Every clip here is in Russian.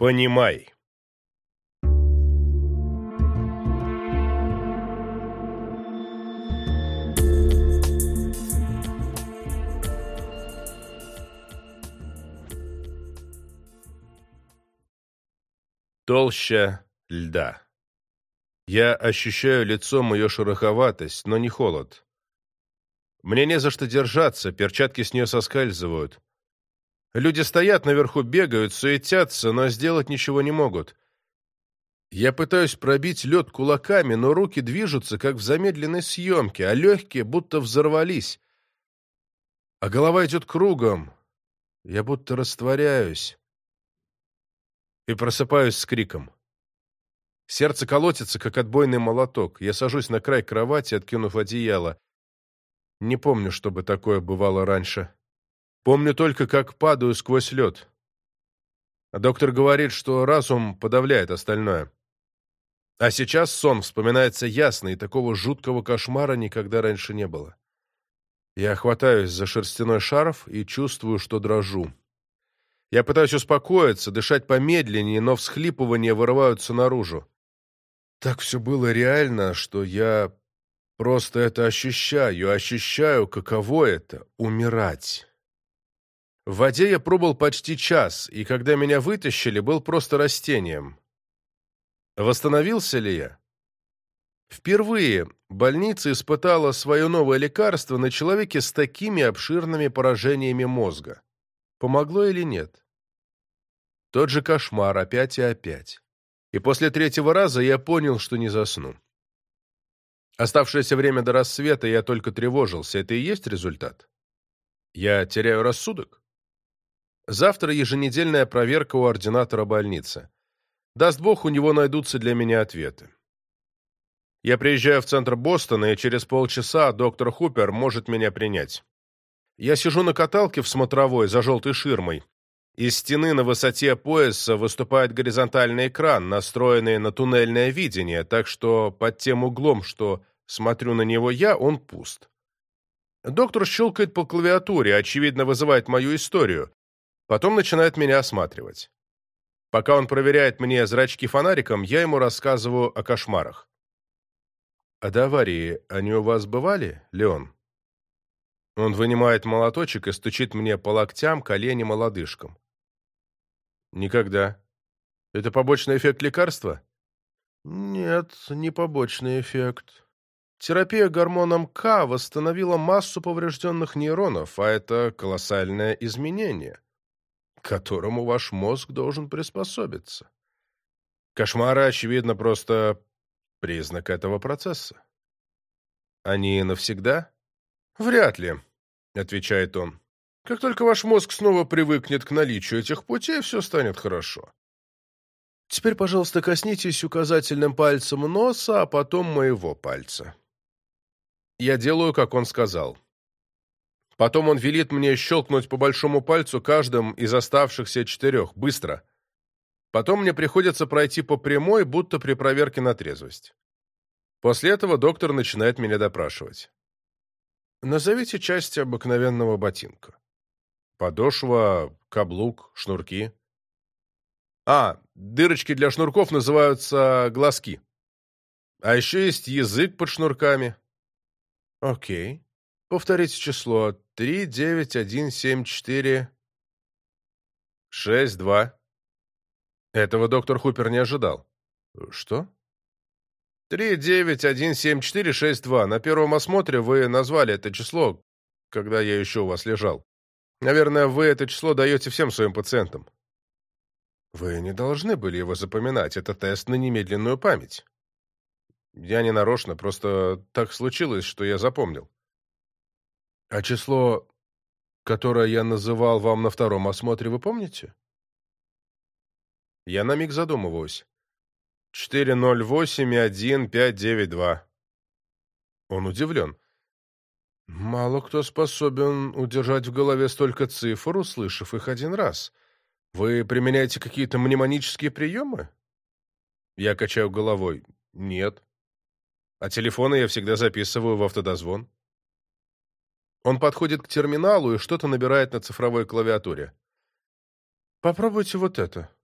Понимай. Толща льда. Я ощущаю лицом ее шероховатость, но не холод. Мне не за что держаться, перчатки с нее соскальзывают. Люди стоят наверху, бегают, суетятся, но сделать ничего не могут. Я пытаюсь пробить лед кулаками, но руки движутся, как в замедленной съемке, а легкие будто взорвались. А голова идет кругом. Я будто растворяюсь. И просыпаюсь с криком. Сердце колотится, как отбойный молоток. Я сажусь на край кровати, откинув одеяло. Не помню, чтобы такое бывало раньше. Помню только, как падаю сквозь лед. А доктор говорит, что разум подавляет остальное. А сейчас сон вспоминается ясно, и такого жуткого кошмара никогда раньше не было. Я хватаюсь за шерстяной шарф и чувствую, что дрожу. Я пытаюсь успокоиться, дышать помедленнее, но всхлипывания вырываются наружу. Так все было реально, что я просто это ощущаю, ощущаю, каково это — умирать. В воде я пробыл почти час, и когда меня вытащили, был просто растением. Восстановился ли я? Впервые больница испытала свое новое лекарство на человеке с такими обширными поражениями мозга. Помогло или нет? Тот же кошмар опять и опять. И после третьего раза я понял, что не засну. Оставшееся время до рассвета я только тревожился. Это и есть результат? Я теряю рассудок? Завтра еженедельная проверка у ординатора больницы. Даст Бог, у него найдутся для меня ответы. Я приезжаю в центр Бостона, и через полчаса доктор Хупер может меня принять. Я сижу на каталке в смотровой за желтой ширмой. Из стены на высоте пояса выступает горизонтальный экран, настроенный на туннельное видение, так что под тем углом, что смотрю на него я, он пуст. Доктор щелкает по клавиатуре, очевидно, вызывает мою историю. Потом начинает меня осматривать. Пока он проверяет мне зрачки фонариком, я ему рассказываю о кошмарах. «А до аварии они у вас бывали, Леон?» Он вынимает молоточек и стучит мне по локтям, коленям и лодыжкам. «Никогда. Это побочный эффект лекарства?» «Нет, не побочный эффект. Терапия гормоном К восстановила массу поврежденных нейронов, а это колоссальное изменение к которому ваш мозг должен приспособиться. Кошмары, очевидно, просто признак этого процесса. Они навсегда? Вряд ли, отвечает он. Как только ваш мозг снова привыкнет к наличию этих путей, все станет хорошо. Теперь, пожалуйста, коснитесь указательным пальцем носа, а потом моего пальца. Я делаю, как он сказал. Потом он велит мне щелкнуть по большому пальцу каждым из оставшихся четырех. Быстро. Потом мне приходится пройти по прямой, будто при проверке на трезвость. После этого доктор начинает меня допрашивать. Назовите части обыкновенного ботинка. Подошва, каблук, шнурки. А, дырочки для шнурков называются глазки. А еще есть язык под шнурками. Окей. Повторите число. Три, девять, один, семь, четыре, шесть, два. Этого доктор Хупер не ожидал. Что? Три, девять, один, семь, четыре, шесть, два. На первом осмотре вы назвали это число, когда я еще у вас лежал. Наверное, вы это число даете всем своим пациентам. Вы не должны были его запоминать. Это тест на немедленную память. Я не нарочно, просто так случилось, что я запомнил. А число, которое я называл вам на втором осмотре, вы помните? Я на миг задумываюсь. 408-1592. Он удивлен. Мало кто способен удержать в голове столько цифр, услышав их один раз. Вы применяете какие-то мнемонические приемы? Я качаю головой. Нет. А телефоны я всегда записываю в автодозвон. Он подходит к терминалу и что-то набирает на цифровой клавиатуре. «Попробуйте вот это».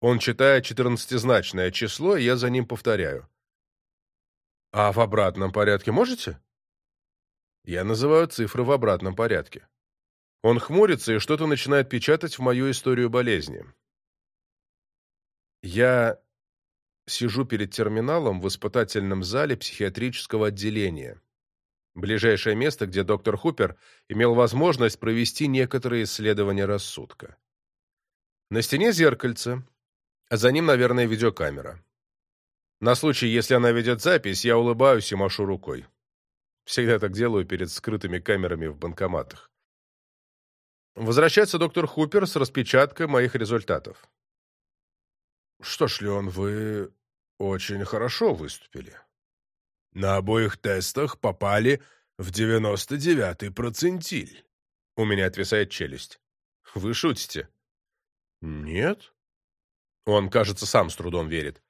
Он читает четырнадцатизначное число, и я за ним повторяю. А в обратном порядке можете? Я называю цифры в обратном порядке. Он хмурится и что-то начинает печатать в мою историю болезни. Я сижу перед терминалом в испытательном зале психиатрического отделения. Ближайшее место, где доктор Хупер имел возможность провести некоторые исследования рассудка. На стене зеркальце, а за ним, наверное, видеокамера. На случай, если она ведет запись, я улыбаюсь и машу рукой. Всегда так делаю перед скрытыми камерами в банкоматах. Возвращается доктор Хупер с распечаткой моих результатов. «Что ж, Леон, вы очень хорошо выступили. На обоих тестах попали в 99-й процентиль». У меня отвисает челюсть. «Вы шутите?» «Нет». Он, кажется, сам с трудом верит.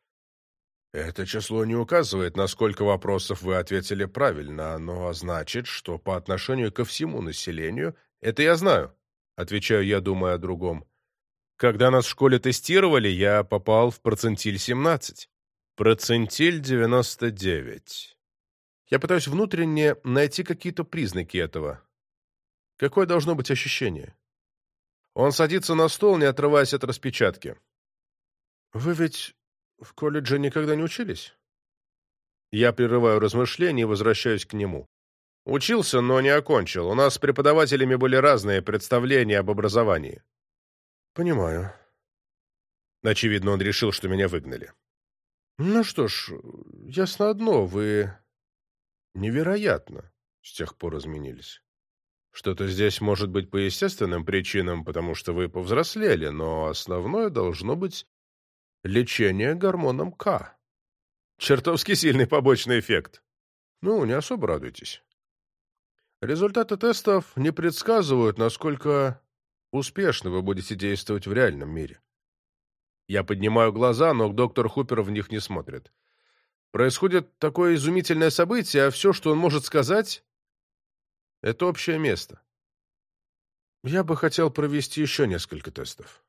Это число не указывает, на сколько вопросов вы ответили правильно, но значит, что по отношению ко всему населению... Это я знаю, отвечаю я, думая о другом. Когда нас в школе тестировали, я попал в процентиль 17. Процентиль 99. Я пытаюсь внутренне найти какие-то признаки этого. Какое должно быть ощущение? Он садится на стол, не отрываясь от распечатки. «Вы ведь в колледже никогда не учились?» Я прерываю размышления и возвращаюсь к нему. Учился, но не окончил. У нас с преподавателями были разные представления об образовании. Понимаю. Очевидно, он решил, что меня выгнали. Ну что ж, ясно одно, вы невероятно с тех пор изменились. Что-то здесь может быть по естественным причинам, потому что вы повзрослели, но основное должно быть лечение гормоном К. Чертовски сильный побочный эффект. Ну, не особо радуйтесь. Результаты тестов не предсказывают, насколько успешно вы будете действовать в реальном мире. Я поднимаю глаза, но доктор Хупер в них не смотрит. Происходит такое изумительное событие, а все, что он может сказать, — это общее место. Я бы хотел провести еще несколько тестов.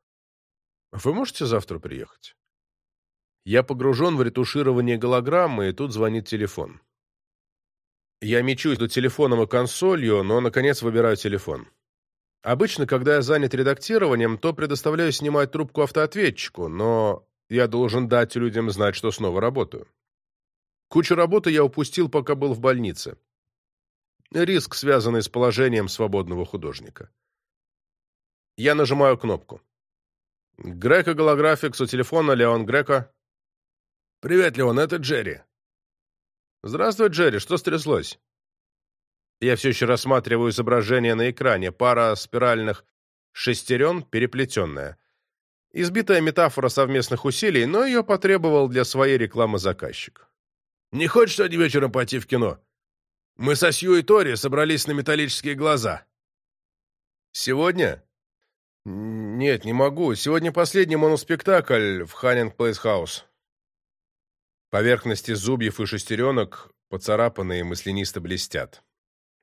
Вы можете завтра приехать? Я погружен в ретуширование голограммы, и тут звонит телефон. Я мечусь до телефоном и консолью, но, наконец, выбираю телефон. Обычно, когда я занят редактированием, то предоставляю снимать трубку автоответчику, но я должен дать людям знать, что снова работаю. Кучу работы я упустил, пока был в больнице. Риск, связанный с положением свободного художника. Я нажимаю кнопку. Греко голографикс у телефона Леон Греко. «Привет, Леон, это Джерри». «Здравствуй, Джерри, что стряслось?» Я все еще рассматриваю изображение на экране, пара спиральных шестерен, переплетенная. Избитая метафора совместных усилий, но ее потребовал для своей рекламы заказчик. «Не хочешь сегодня вечером пойти в кино? Мы со Сью и Тори собрались на металлические глаза». «Сегодня?» «Нет, не могу. Сегодня последний моноспектакль в Ханнинг Плейс Хаус». Поверхности зубьев и шестеренок поцарапанные маслянисто блестят.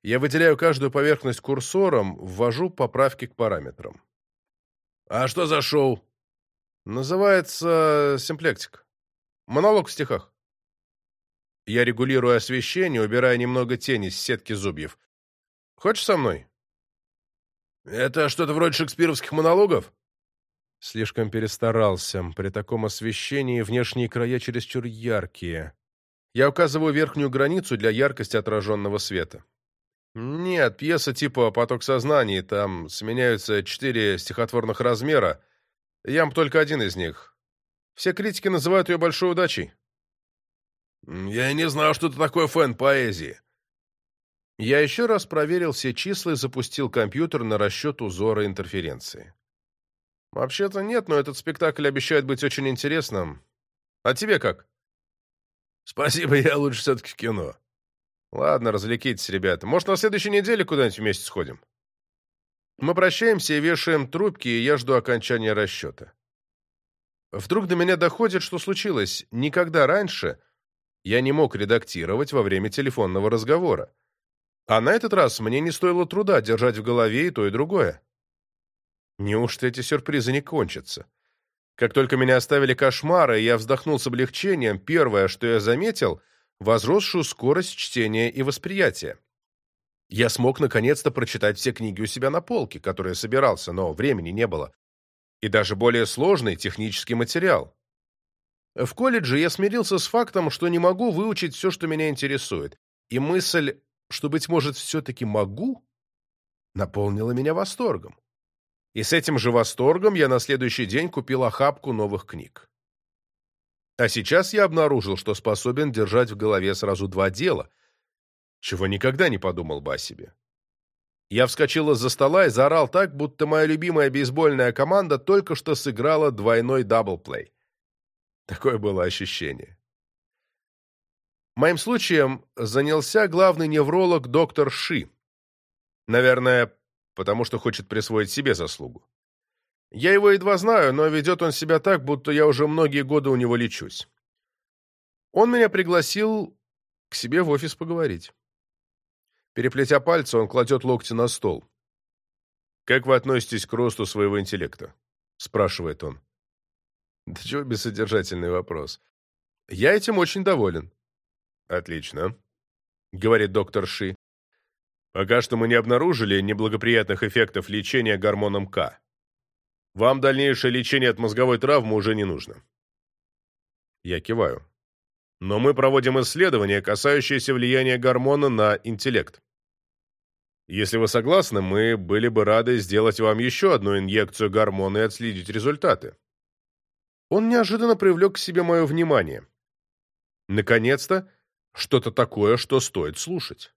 Я выделяю каждую поверхность курсором, ввожу поправки к параметрам. «А что за шоу?» «Называется симплектик. Монолог в стихах». Я регулирую освещение, убирая немного тени с сетки зубьев. «Хочешь со мной?» «Это что-то вроде шекспировских монологов?» Слишком перестарался. При таком освещении внешние края чересчур яркие. Я указываю верхнюю границу для яркости отраженного света. Нет, пьеса типа «Поток сознания», там сменяются четыре стихотворных размера. Ям только один из них. Все критики называют ее большой удачей. Я не знал, что это такое фэн поэзии. Я еще раз проверил все числа и запустил компьютер на расчет узора интерференции. Вообще-то нет, но этот спектакль обещает быть очень интересным. А тебе как? Спасибо, я лучше все-таки в кино. Ладно, развлекитесь, ребята. Может, на следующей неделе куда-нибудь вместе сходим? Мы прощаемся и вешаем трубки, и я жду окончания расчета. Вдруг до меня доходит, что случилось. Никогда раньше я не мог редактировать во время телефонного разговора. А на этот раз мне не стоило труда держать в голове и то, и другое. Неужто эти сюрпризы не кончатся? Как только меня оставили кошмары, я вздохнул с облегчением, первое, что я заметил – возросшую скорость чтения и восприятия. Я смог наконец-то прочитать все книги у себя на полке, которые собирался, но времени не было. И даже более сложный технический материал. В колледже я смирился с фактом, что не могу выучить все, что меня интересует. И мысль, что, быть может, все-таки могу, наполнила меня восторгом. И с этим же восторгом я на следующий день купил охапку новых книг. А сейчас я обнаружил, что способен держать в голове сразу два дела, чего никогда не подумал бы о себе. Я вскочил из-за стола и заорал так, будто моя любимая бейсбольная команда только что сыграла двойной даблплей. Такое было ощущение. Моим случаем занялся главный невролог доктор Ши. Наверное, потому что хочет присвоить себе заслугу. Я его едва знаю, но ведет он себя так, будто я уже многие годы у него лечусь. Он меня пригласил к себе в офис поговорить. Переплетя пальцы, он кладет локти на стол. «Как вы относитесь к росту своего интеллекта?» — спрашивает он. Да чего бессодержательный вопрос. Я этим очень доволен. Отлично, — говорит доктор Ши. Пока что мы не обнаружили неблагоприятных эффектов лечения гормоном К. Вам дальнейшее лечение от мозговой травмы уже не нужно. Я киваю. Но мы проводим исследования, касающиеся влияния гормона на интеллект. Если вы согласны, мы были бы рады сделать вам еще одну инъекцию гормона и отследить результаты. Он неожиданно привлек к себе мое внимание. Наконец-то, что-то такое, что стоит слушать.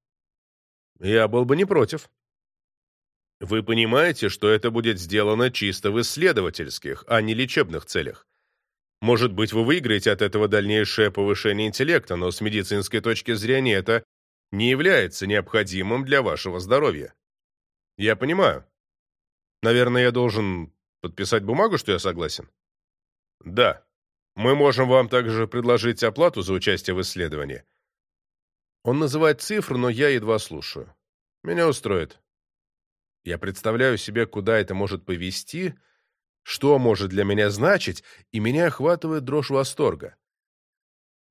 Я был бы не против. Вы понимаете, что это будет сделано чисто в исследовательских, а не лечебных целях. Может быть, вы выиграете от этого дальнейшее повышение интеллекта, но с медицинской точки зрения это не является необходимым для вашего здоровья. Я понимаю. Наверное, я должен подписать бумагу, что я согласен? Да. Мы можем вам также предложить оплату за участие в исследовании. Он называет цифру, но я едва слушаю. Меня устроит. Я представляю себе, куда это может повести, что может для меня значить, и меня охватывает дрожь восторга.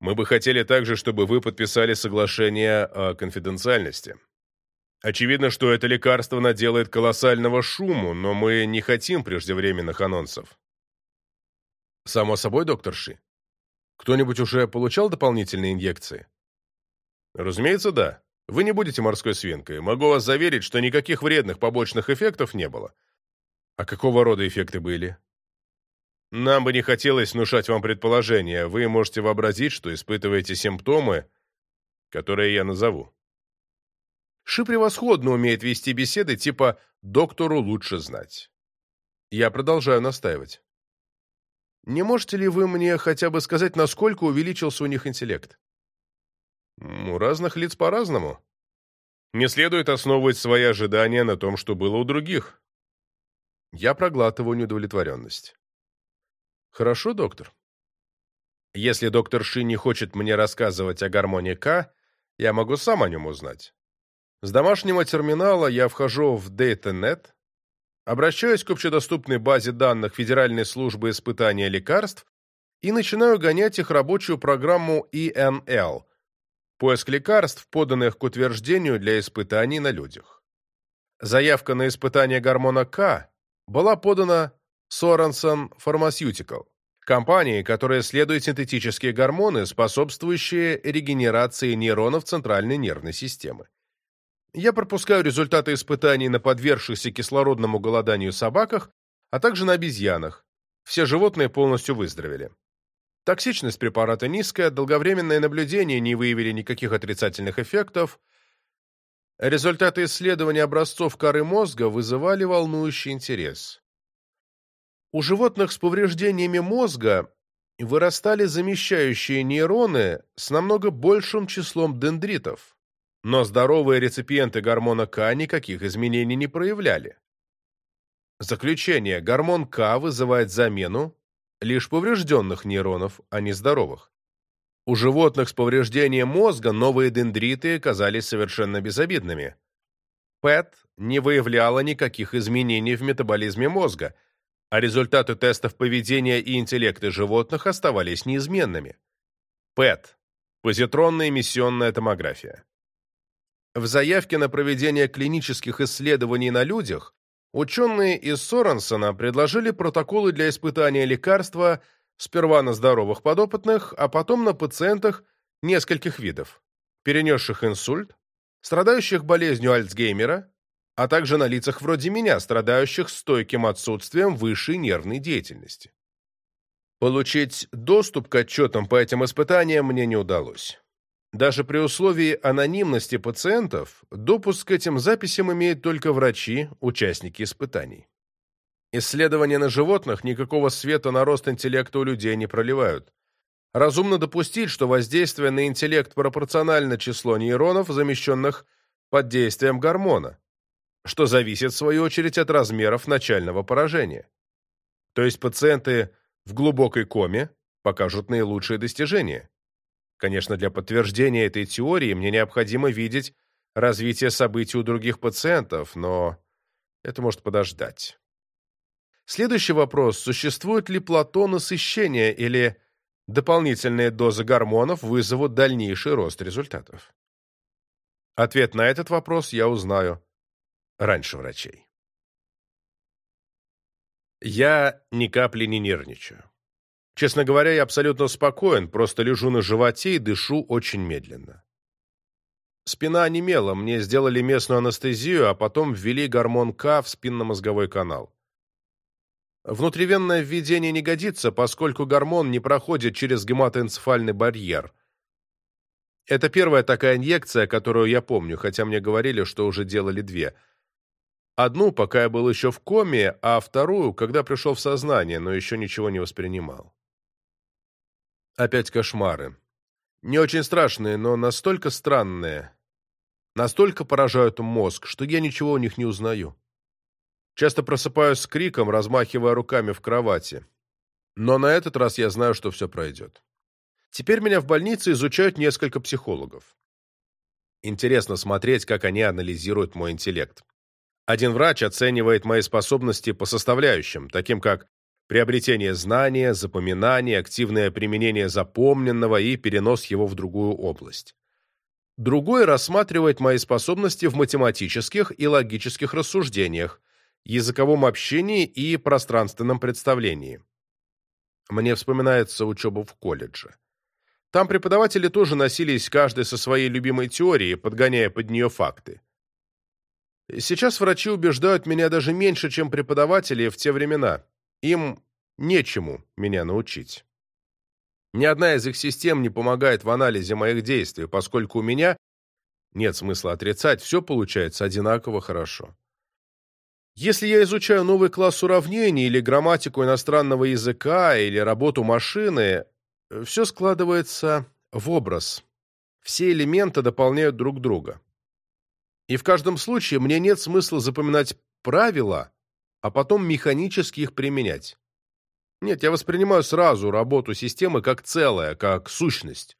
Мы бы хотели также, чтобы вы подписали соглашение о конфиденциальности. Очевидно, что это лекарство наделает колоссального шуму, но мы не хотим преждевременных анонсов. Само собой, доктор Ши. Кто-нибудь уже получал дополнительные инъекции? Разумеется, да. Вы не будете морской свинкой. Могу вас заверить, что никаких вредных побочных эффектов не было. А какого рода эффекты были? Нам бы не хотелось внушать вам предположения. Вы можете вообразить, что испытываете симптомы, которые я назову. Ши превосходно умеет вести беседы типа «доктору лучше знать». Я продолжаю настаивать. Не можете ли вы мне хотя бы сказать, насколько увеличился у них интеллект? У разных лиц по-разному. Не следует основывать свои ожидания на том, что было у других. Я проглатываю неудовлетворенность. Хорошо, доктор. Если доктор Ши не хочет мне рассказывать о гармонии К, я могу сам о нем узнать. С домашнего терминала я вхожу в DataNet, обращаюсь к общедоступной базе данных Федеральной службы испытания лекарств и начинаю гонять их рабочую программу ENL Поиск лекарств, поданных к утверждению для испытаний на людях. Заявка на испытание гормона К была подана Sorenson Pharmaceutical, компанией, которая исследует синтетические гормоны, способствующие регенерации нейронов центральной нервной системы. Я пропускаю результаты испытаний на подвергшихся кислородному голоданию собаках, а также на обезьянах. Все животные полностью выздоровели. Токсичность препарата низкая, долговременное наблюдение не выявили никаких отрицательных эффектов. Результаты исследования образцов коры мозга вызывали волнующий интерес. У животных с повреждениями мозга вырастали замещающие нейроны с намного большим числом дендритов, но здоровые реципиенты гормона К никаких изменений не проявляли. Заключение. Гормон К вызывает замену лишь поврежденных нейронов, а не здоровых. У животных с повреждением мозга новые дендриты казались совершенно безобидными. ПЭТ не выявляла никаких изменений в метаболизме мозга, а результаты тестов поведения и интеллекта животных оставались неизменными. ПЭТ – позитронная эмиссионная томография. В заявке на проведение клинических исследований на людях ученые из Соренсона предложили протоколы для испытания лекарства сперва на здоровых подопытных, а потом на пациентах нескольких видов, перенесших инсульт, страдающих болезнью Альцгеймера, а также на лицах вроде меня, страдающих стойким отсутствием высшей нервной деятельности. Получить доступ к отчетам по этим испытаниям мне не удалось. Даже при условии анонимности пациентов допуск к этим записям имеют только врачи, участники испытаний. Исследования на животных никакого света на рост интеллекта у людей не проливают. Разумно допустить, что воздействие на интеллект пропорционально числу нейронов, замещенных под действием гормона, что зависит, в свою очередь, от размеров начального поражения. То есть пациенты в глубокой коме покажут наилучшие достижения. Конечно, для подтверждения этой теории мне необходимо видеть развитие событий у других пациентов, но это может подождать. Следующий вопрос. Существует ли плато насыщения или дополнительные дозы гормонов вызовут дальнейший рост результатов? Ответ на этот вопрос я узнаю раньше врачей. Я ни капли не нервничаю. Честно говоря, я абсолютно спокоен, просто лежу на животе и дышу очень медленно. Спина онемела, мне сделали местную анестезию, а потом ввели гормон К в спинномозговой канал. Внутривенное введение не годится, поскольку гормон не проходит через гематоэнцефальный барьер. Это первая такая инъекция, которую я помню, хотя мне говорили, что уже делали две – Одну, пока я был еще в коме, а вторую, когда пришел в сознание, но еще ничего не воспринимал. Опять кошмары. Не очень страшные, но настолько странные, настолько поражают мозг, что я ничего у них не узнаю. Часто просыпаюсь с криком, размахивая руками в кровати. Но на этот раз я знаю, что все пройдет. Теперь меня в больнице изучают несколько психологов. Интересно смотреть, как они анализируют мой интеллект. Один врач оценивает мои способности по составляющим, таким как приобретение знания, запоминание, активное применение запомненного и перенос его в другую область. Другой рассматривает мои способности в математических и логических рассуждениях, языковом общении и пространственном представлении. Мне вспоминается учеба в колледже. Там преподаватели тоже носились каждый со своей любимой теорией, подгоняя под нее факты. Сейчас врачи убеждают меня даже меньше, чем преподаватели в те времена. Им нечему меня научить. Ни одна из их систем не помогает в анализе моих действий, поскольку у меня, нет смысла отрицать, все получается одинаково хорошо. Если я изучаю новый класс уравнений или грамматику иностранного языка или работу машины, все складывается в образ. Все элементы дополняют друг друга. И в каждом случае мне нет смысла запоминать правила, а потом механически их применять. Нет, я воспринимаю сразу работу системы как целое, как сущность.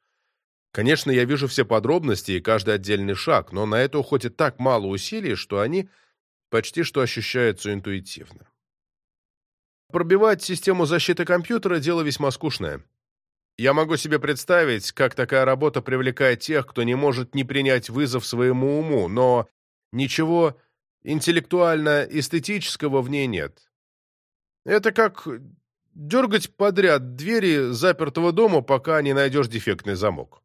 Конечно, я вижу все подробности и каждый отдельный шаг, но на это уходит так мало усилий, что они почти что ощущаются интуитивно. Пробивать систему защиты компьютера – дело весьма скучное. Я могу себе представить, как такая работа привлекает тех, кто не может не принять вызов своему уму, но ничего интеллектуально-эстетического в ней нет. Это как дергать подряд двери запертого дома, пока не найдешь дефектный замок.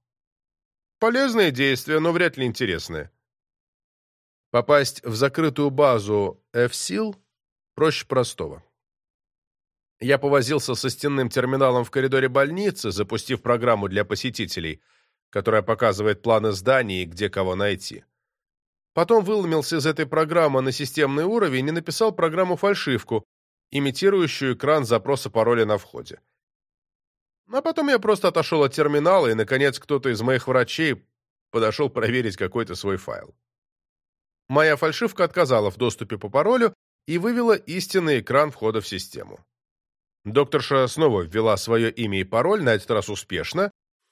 Полезное действие, но вряд ли интересное. Попасть в закрытую базу F-SEAL проще простого. Я повозился со стенным терминалом в коридоре больницы, запустив программу для посетителей, которая показывает планы зданий и где кого найти. Потом выломился из этой программы на системный уровень и написал программу-фальшивку, имитирующую экран запроса пароля на входе. А потом я просто отошел от терминала, и, наконец, кто-то из моих врачей подошел проверить какой-то свой файл. Моя фальшивка отказала в доступе по паролю и вывела истинный экран входа в систему. Докторша снова ввела свое имя и пароль, на этот раз успешно,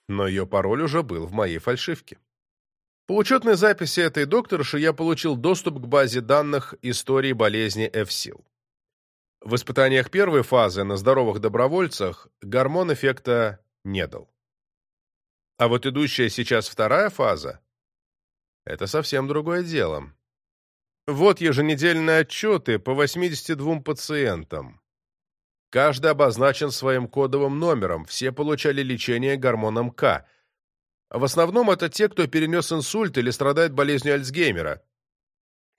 но ее пароль уже был в моей фальшивке. По учетной записи этой докторши я получил доступ к базе данных истории болезни FSIL. В испытаниях первой фазы на здоровых добровольцах гормон эффекта не дал. А вот идущая сейчас вторая фаза – это совсем другое дело. Вот еженедельные отчеты по 82 пациентам. Каждый обозначен своим кодовым номером, все получали лечение гормоном К. В основном это те, кто перенес инсульт или страдает болезнью Альцгеймера.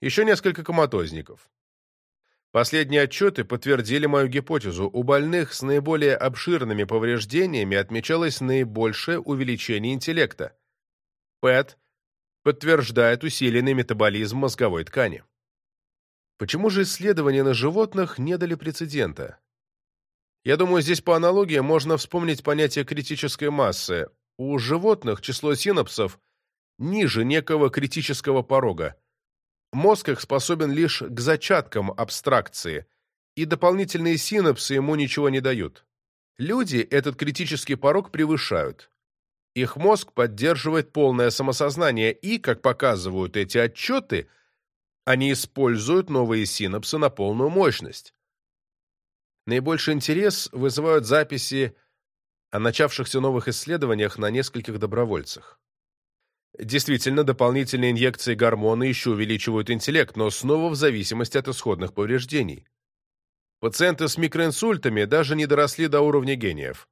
Еще несколько коматозников. Последние отчеты подтвердили мою гипотезу. У больных с наиболее обширными повреждениями отмечалось наибольшее увеличение интеллекта. ПЭТ подтверждает усиленный метаболизм мозговой ткани. Почему же исследования на животных не дали прецедента? Я думаю, здесь по аналогии можно вспомнить понятие критической массы. У животных число синапсов ниже некого критического порога. Мозг их способен лишь к зачаткам абстракции, и дополнительные синапсы ему ничего не дают. Люди этот критический порог превышают. Их мозг поддерживает полное самосознание, и, как показывают эти отчеты, они используют новые синапсы на полную мощность. Наибольший интерес вызывают записи о начавшихся новых исследованиях на нескольких добровольцах. Действительно, дополнительные инъекции гормона еще увеличивают интеллект, но снова в зависимости от исходных повреждений. Пациенты с микроинсультами даже не доросли до уровня гениев.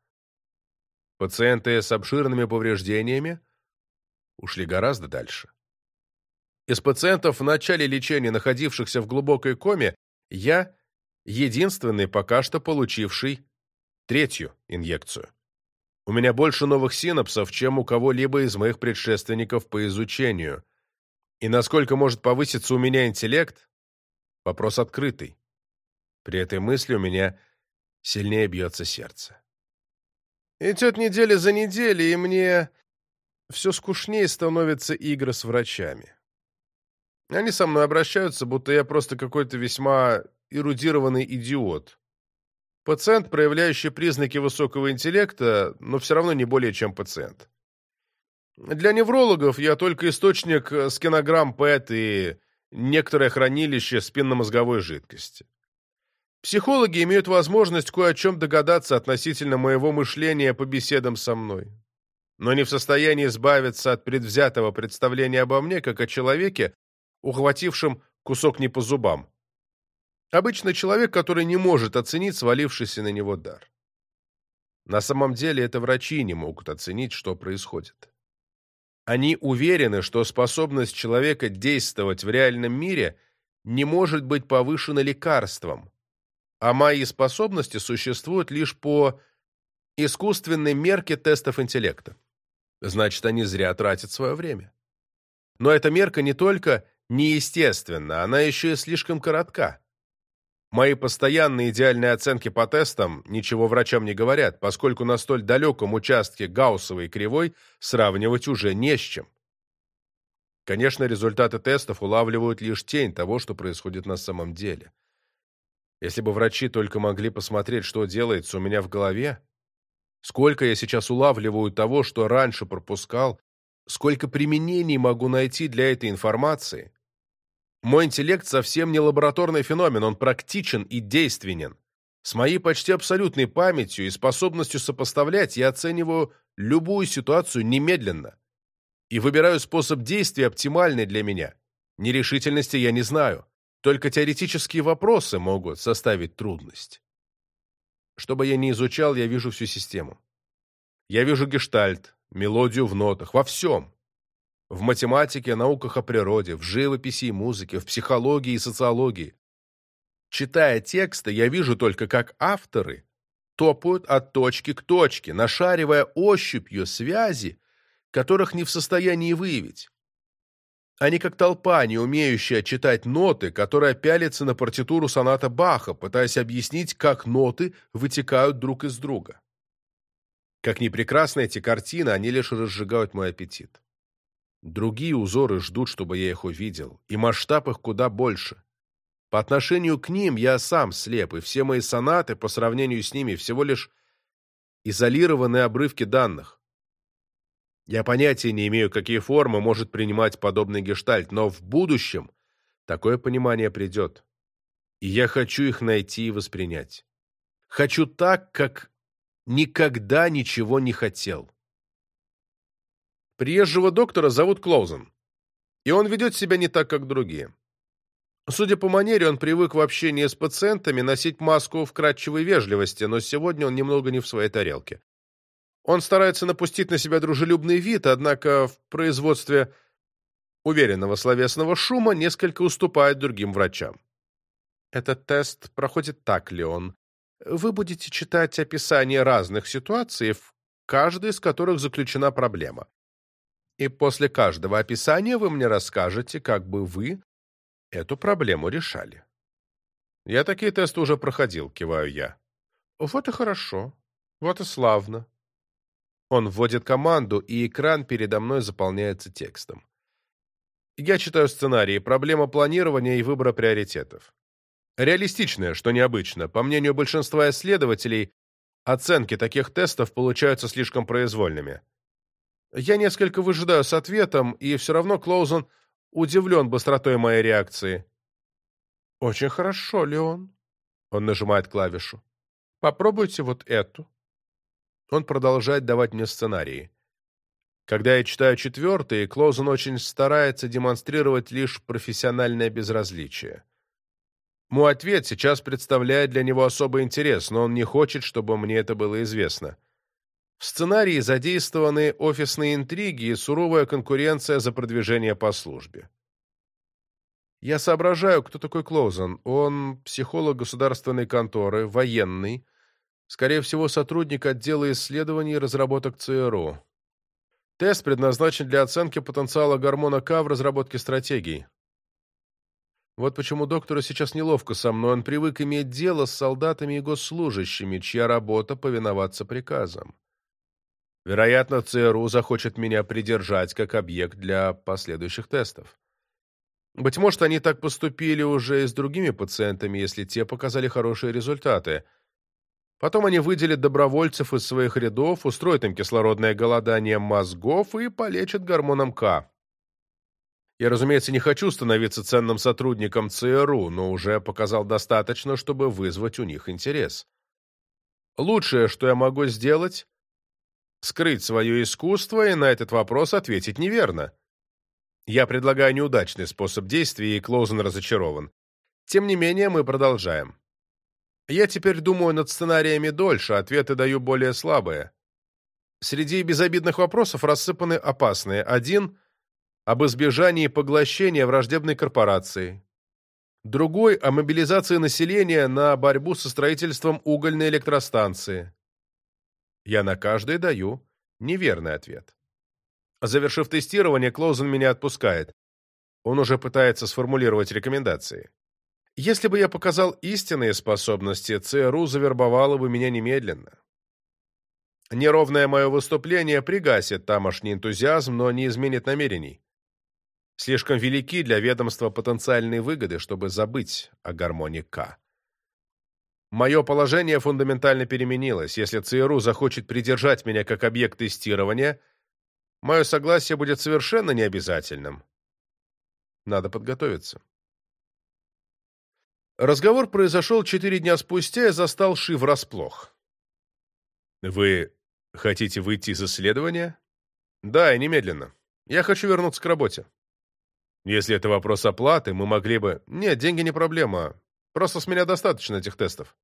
Пациенты с обширными повреждениями ушли гораздо дальше. Из пациентов в начале лечения, находившихся в глубокой коме, я единственный пока что получивший третью инъекцию. У меня больше новых синапсов, чем у кого-либо из моих предшественников по изучению. И насколько может повыситься у меня интеллект? Вопрос открытый. При этой мысли у меня сильнее бьется сердце. Идет неделя за неделей, и мне все скучнее становятся игры с врачами. Они со мной обращаются, будто я просто какой-то весьма эрудированный идиот, Пациент, проявляющий признаки высокого интеллекта, но все равно не более чем пациент. Для неврологов я только источник скинограмм ПЭТ и некоторое хранилище спинномозговой жидкости. Психологи имеют возможность кое о чем догадаться относительно моего мышления по беседам со мной, но не в состоянии избавиться от предвзятого представления обо мне как о человеке, ухватившем кусок не по зубам. Обычно человек, который не может оценить свалившийся на него дар. На самом деле это врачи не могут оценить, что происходит. Они уверены, что способность человека действовать в реальном мире не может быть повышена лекарством, а мои способности существуют лишь по искусственной мерке тестов интеллекта. Значит, они зря тратят свое время. Но эта мерка не только неестественна, она еще и слишком коротка. Мои постоянные идеальные оценки по тестам ничего врачам не говорят, поскольку на столь далеком участке гауссовой кривой сравнивать уже не с чем. Конечно, результаты тестов улавливают лишь тень того, что происходит на самом деле. Если бы врачи только могли посмотреть, что делается у меня в голове, сколько я сейчас улавливаю того, что раньше пропускал, сколько применений могу найти для этой информации, мой интеллект совсем не лабораторный феномен, он практичен и действенен. С моей почти абсолютной памятью и способностью сопоставлять я оцениваю любую ситуацию немедленно и выбираю способ действия оптимальный для меня. Нерешительности я не знаю, только теоретические вопросы могут составить трудность. Что бы я ни изучал, я вижу всю систему. Я вижу гештальт, мелодию в нотах, во всем в математике, науках о природе, в живописи и музыке, в психологии и социологии. Читая тексты, я вижу только, как авторы топают от точки к точке, нашаривая ощупью связи, которых не в состоянии выявить. Они как толпа, не умеющая читать ноты, которая пялится на партитуру соната Баха, пытаясь объяснить, как ноты вытекают друг из друга. Как ни прекрасны эти картины, они лишь разжигают мой аппетит. Другие узоры ждут, чтобы я их увидел, и масштаб их куда больше. По отношению к ним я сам слеп, и все мои сонаты по сравнению с ними всего лишь изолированные обрывки данных. Я понятия не имею, какие формы может принимать подобный гештальт, но в будущем такое понимание придет. И я хочу их найти и воспринять. Хочу так, как никогда ничего не хотел. Приезжего доктора зовут Клоузен, и он ведет себя не так, как другие. Судя по манере, он привык в общении с пациентами носить маску вкрадчивой вежливости, но сегодня он немного не в своей тарелке. Он старается напустить на себя дружелюбный вид, однако в производстве уверенного словесного шума несколько уступает другим врачам. Этот тест проходит так, Леон. Вы будете читать описание разных ситуаций, в каждой из которых заключена проблема. И после каждого описания вы мне расскажете, как бы вы эту проблему решали. Я такие тесты уже проходил, киваю я. Вот и хорошо. Вот и славно. Он вводит команду, и экран передо мной заполняется текстом. Я читаю сценарии, проблема планирования и выбора приоритетов. Реалистичная, что необычно. По мнению большинства исследователей, оценки таких тестов получаются слишком произвольными. Я несколько выжидаю с ответом, и все равно Клоузен удивлен быстротой моей реакции. «Очень хорошо, Леон», — он нажимает клавишу. «Попробуйте вот эту». Он продолжает давать мне сценарии. Когда я читаю четвертый, Клоузен очень старается демонстрировать лишь профессиональное безразличие. Мой ответ сейчас представляет для него особый интерес, но он не хочет, чтобы мне это было известно. В сценарии задействованы офисные интриги и суровая конкуренция за продвижение по службе. Я соображаю, кто такой Клоузен. Он психолог государственной конторы, военный, скорее всего, сотрудник отдела исследований и разработок ЦРУ. Тест предназначен для оценки потенциала гормона К в разработке стратегий. Вот почему доктору сейчас неловко со мной. Он привык иметь дело с солдатами и госслужащими, чья работа — повиноваться приказам. Вероятно, ЦРУ захочет меня придержать как объект для последующих тестов. Быть может, они так поступили уже и с другими пациентами, если те показали хорошие результаты. Потом они выделят добровольцев из своих рядов, устроят им кислородное голодание мозгов и полечат гормоном К. Я, разумеется, не хочу становиться ценным сотрудником ЦРУ, но уже показал достаточно, чтобы вызвать у них интерес. Лучшее, что я могу сделать, скрыть свое искусство и на этот вопрос ответить неверно. Я предлагаю неудачный способ действия, и Клоузен разочарован. Тем не менее, мы продолжаем. Я теперь думаю над сценариями дольше, ответы даю более слабые. Среди безобидных вопросов рассыпаны опасные. Один — об избежании поглощения враждебной корпорации. Другой — о мобилизации населения на борьбу со строительством угольной электростанции. Я на каждый даю неверный ответ. Завершив тестирование, Клоузен меня отпускает. Он уже пытается сформулировать рекомендации. Если бы я показал истинные способности, ЦРУ завербовало бы меня немедленно. Неровное мое выступление пригасит тамошний энтузиазм, но не изменит намерений. Слишком велики для ведомства потенциальные выгоды, чтобы забыть о гармонии К. Мое положение фундаментально переменилось. Если ЦРУ захочет придержать меня как объект тестирования, мое согласие будет совершенно необязательным. Надо подготовиться. Разговор произошел четыре дня спустя и застал Ши врасплох. «Вы хотите выйти из исследования?» «Да, и немедленно. Я хочу вернуться к работе». «Если это вопрос оплаты, мы могли бы...» «Нет, деньги не проблема. Просто с меня достаточно этих тестов.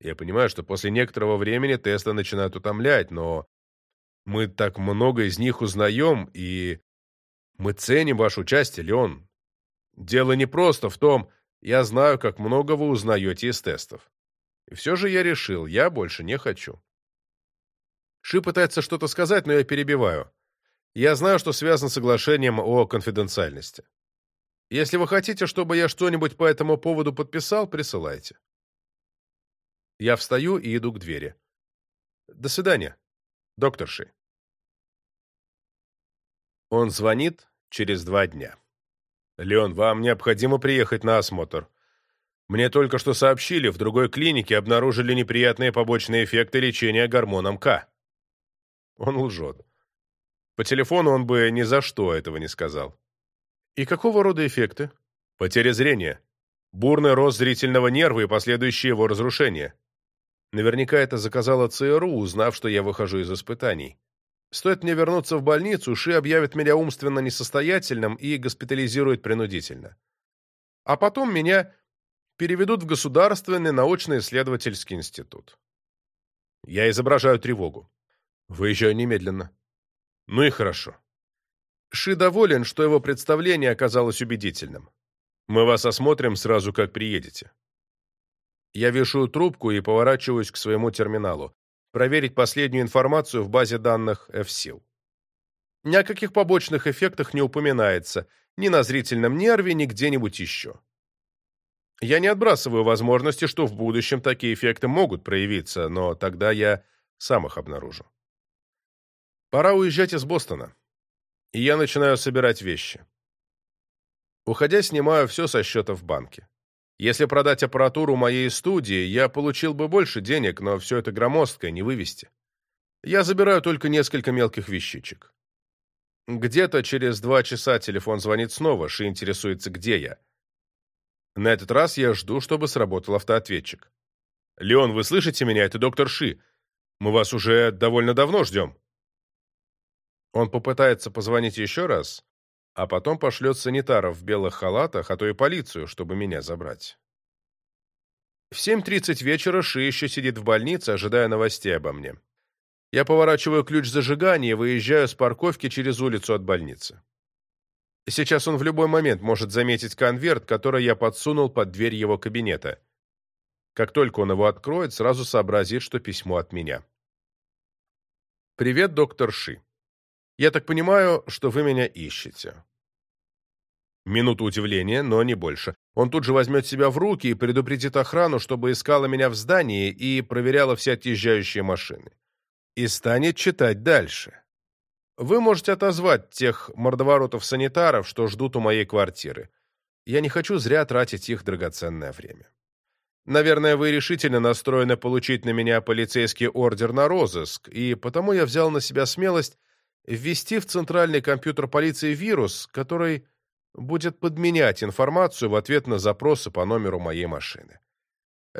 Я понимаю, что после некоторого времени тесты начинают утомлять, но мы так много из них узнаем, и мы ценим ваше участие, Леон. Дело не просто в том, я знаю, как много вы узнаете из тестов. И все же я решил, я больше не хочу. Ши пытается что-то сказать, но я перебиваю. Я знаю, что связано с соглашением о конфиденциальности. Если вы хотите, чтобы я что-нибудь по этому поводу подписал, присылайте. Я встаю и иду к двери. До свидания, докторши. Он звонит через два дня. «Леон, вам необходимо приехать на осмотр. Мне только что сообщили, в другой клинике обнаружили неприятные побочные эффекты лечения гормоном К». Он лжет. По телефону он бы ни за что этого не сказал. И какого рода эффекты? Потеря зрения. Бурный рост зрительного нерва и последующее его разрушение. Наверняка это заказала ЦРУ, узнав, что я выхожу из испытаний. Стоит мне вернуться в больницу, Ши объявит меня умственно несостоятельным и госпитализирует принудительно. А потом меня переведут в Государственный научно-исследовательский институт. Я изображаю тревогу. Выезжаю немедленно. Ну и хорошо. Ши доволен, что его представление оказалось убедительным. Мы вас осмотрим сразу, как приедете. Я вешаю трубку и поворачиваюсь к своему терминалу проверить последнюю информацию в базе данных FSIL. Ни о каких побочных эффектах не упоминается, ни на зрительном нерве, ни где-нибудь еще. Я не отбрасываю возможности, что в будущем такие эффекты могут проявиться, но тогда я сам их обнаружу. Пора уезжать из Бостона. И я начинаю собирать вещи. Уходя, снимаю все со счета в банке. Если продать аппаратуру моей студии, я получил бы больше денег, но все это громоздкое, не вывести. Я забираю только несколько мелких вещичек. Где-то через два часа телефон звонит снова, Ши интересуется, где я. На этот раз я жду, чтобы сработал автоответчик. «Леон, вы слышите меня? Это доктор Ши. Мы вас уже довольно давно ждем». Он попытается позвонить еще раз, а потом пошлет санитаров в белых халатах, а то и полицию, чтобы меня забрать. В 7.30 вечера Ши еще сидит в больнице, ожидая новостей обо мне. Я поворачиваю ключ зажигания и выезжаю с парковки через улицу от больницы. Сейчас он в любой момент может заметить конверт, который я подсунул под дверь его кабинета. Как только он его откроет, сразу сообразит, что письмо от меня. «Привет, доктор Ши. Я так понимаю, что вы меня ищете. Минуту удивления, но не больше. Он тут же возьмет себя в руки и предупредит охрану, чтобы искала меня в здании и проверяла все отъезжающие машины. И станет читать дальше. Вы можете отозвать тех мордоворотов-санитаров, что ждут у моей квартиры. Я не хочу зря тратить их драгоценное время. Наверное, вы решительно настроены получить на меня полицейский ордер на розыск, и потому я взял на себя смелость ввести в центральный компьютер полиции вирус, который будет подменять информацию в ответ на запросы по номеру моей машины.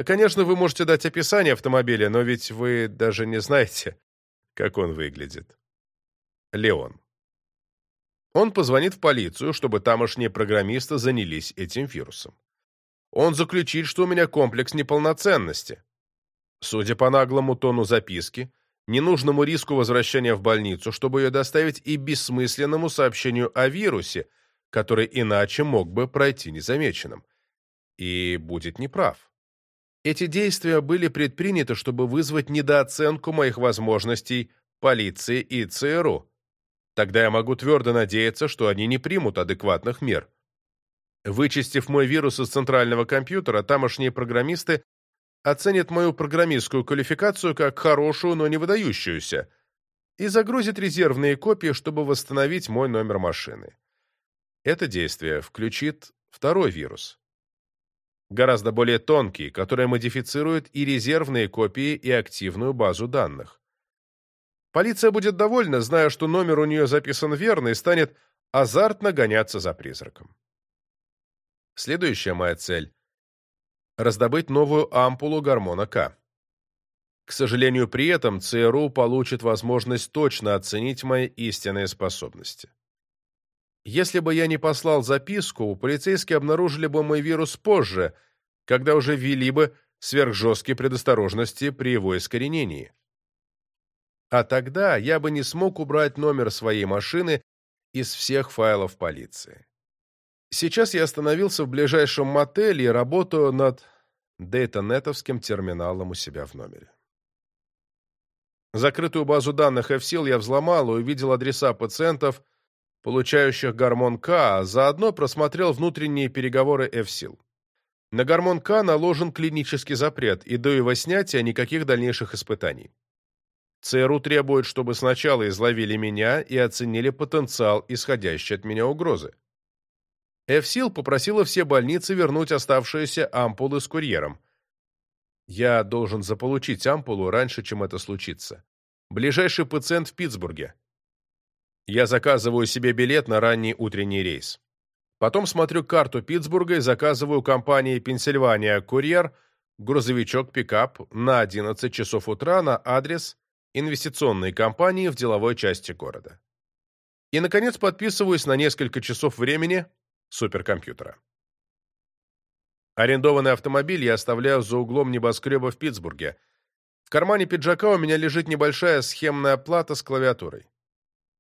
Конечно, вы можете дать описание автомобиля, но ведь вы даже не знаете, как он выглядит. Леон. Он позвонит в полицию, чтобы тамошние программисты занялись этим вирусом. Он заключит, что у меня комплекс неполноценности. Судя по наглому тону записки, ненужному риску возвращения в больницу, чтобы ее доставить и бессмысленному сообщению о вирусе, который иначе мог бы пройти незамеченным. И будет неправ. Эти действия были предприняты, чтобы вызвать недооценку моих возможностей полиции и ЦРУ. Тогда я могу твердо надеяться, что они не примут адекватных мер. Вычистив мой вирус из центрального компьютера, тамошние программисты оценит мою программистскую квалификацию как хорошую, но не выдающуюся, и загрузит резервные копии, чтобы восстановить мой номер машины. Это действие включит второй вирус, гораздо более тонкий, который модифицирует и резервные копии, и активную базу данных. Полиция будет довольна, зная, что номер у нее записан верно, и станет азартно гоняться за призраком. Следующая моя цель раздобыть новую ампулу гормона К. К сожалению, при этом ЦРУ получит возможность точно оценить мои истинные способности. Если бы я не послал записку, полицейские обнаружили бы мой вирус позже, когда уже ввели бы сверхжесткие предосторожности при его искоренении. А тогда я бы не смог убрать номер своей машины из всех файлов полиции. Сейчас я остановился в ближайшем мотеле и работаю над дейтанетовским терминалом у себя в номере. Закрытую базу данных FSIL я взломал и увидел адреса пациентов, получающих гормон К, а заодно просмотрел внутренние переговоры FSIL. На гормон К наложен клинический запрет, и до его снятия никаких дальнейших испытаний. ЦРУ требует, чтобы сначала изловили меня и оценили потенциал исходящей от меня угрозы. Эфсил попросила все больницы вернуть оставшиеся ампулы с курьером. Я должен заполучить ампулу раньше, чем это случится. Ближайший пациент в Питтсбурге. Я заказываю себе билет на ранний утренний рейс. Потом смотрю карту Питтсбурга и заказываю компании «Пенсильвания Курьер» грузовичок-пикап на 11 часов утра на адрес инвестиционной компании в деловой части города. И, наконец, подписываюсь на несколько часов времени суперкомпьютера. Арендованный автомобиль я оставляю за углом небоскреба в Питтсбурге. В кармане пиджака у меня лежит небольшая схемная плата с клавиатурой.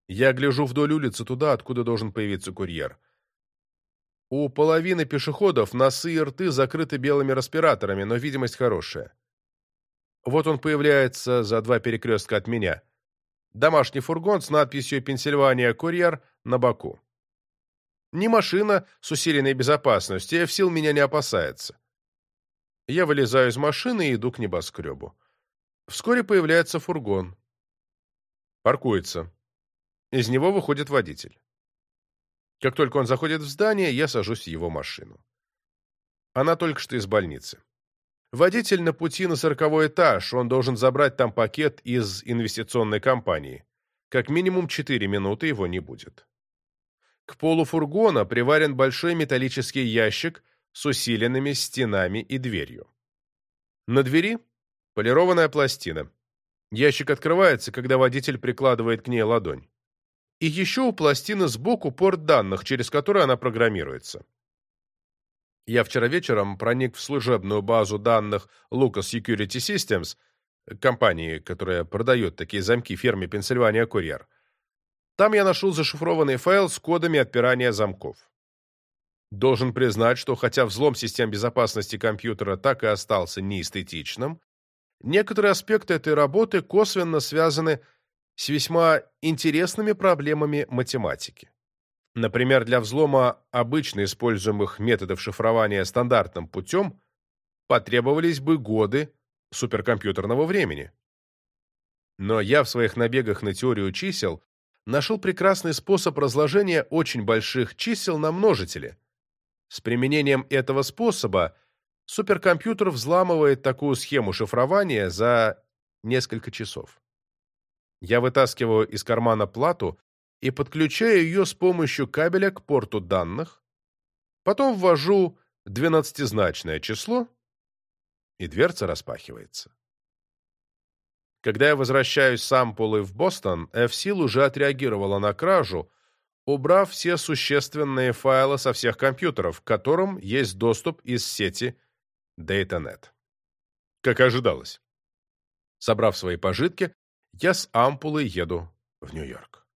Я гляжу вдоль улицы туда, откуда должен появиться курьер. У половины пешеходов носы и рты закрыты белыми респираторами, но видимость хорошая. Вот он появляется за два перекрестка от меня. Домашний фургон с надписью «Пенсильвания Курьер» на боку. Не машина с усиленной безопасностью, сил меня не опасается. Я вылезаю из машины и иду к небоскребу. Вскоре появляется фургон. Паркуется. Из него выходит водитель. Как только он заходит в здание, я сажусь в его машину. Она только что из больницы. Водитель на пути на сороковой этаж, он должен забрать там пакет из инвестиционной компании. Как минимум четыре минуты его не будет. К полу фургона приварен большой металлический ящик с усиленными стенами и дверью. На двери полированная пластина. Ящик открывается, когда водитель прикладывает к ней ладонь. И еще у пластины сбоку порт данных, через который она программируется. Я вчера вечером проник в служебную базу данных Lucas Security Systems, компании, которая продает такие замки фирме Pennsylvania Courier. Там я нашел зашифрованный файл с кодами отпирания замков. Должен признать, что хотя взлом систем безопасности компьютера так и остался неэстетичным, некоторые аспекты этой работы косвенно связаны с весьма интересными проблемами математики. Например, для взлома обычно используемых методов шифрования стандартным путем потребовались бы годы суперкомпьютерного времени. Но я в своих набегах на теорию чисел нашел прекрасный способ разложения очень больших чисел на множители. С применением этого способа суперкомпьютер взламывает такую схему шифрования за несколько часов. Я вытаскиваю из кармана плату и подключаю ее с помощью кабеля к порту данных, потом ввожу двенадцатизначное число, и дверца распахивается. Когда я возвращаюсь с Ампулы в Бостон, F-Seal уже отреагировала на кражу, убрав все существенные файлы со всех компьютеров, к которым есть доступ из сети DataNet. Как ожидалось. Собрав свои пожитки, я с Ампулой еду в Нью-Йорк.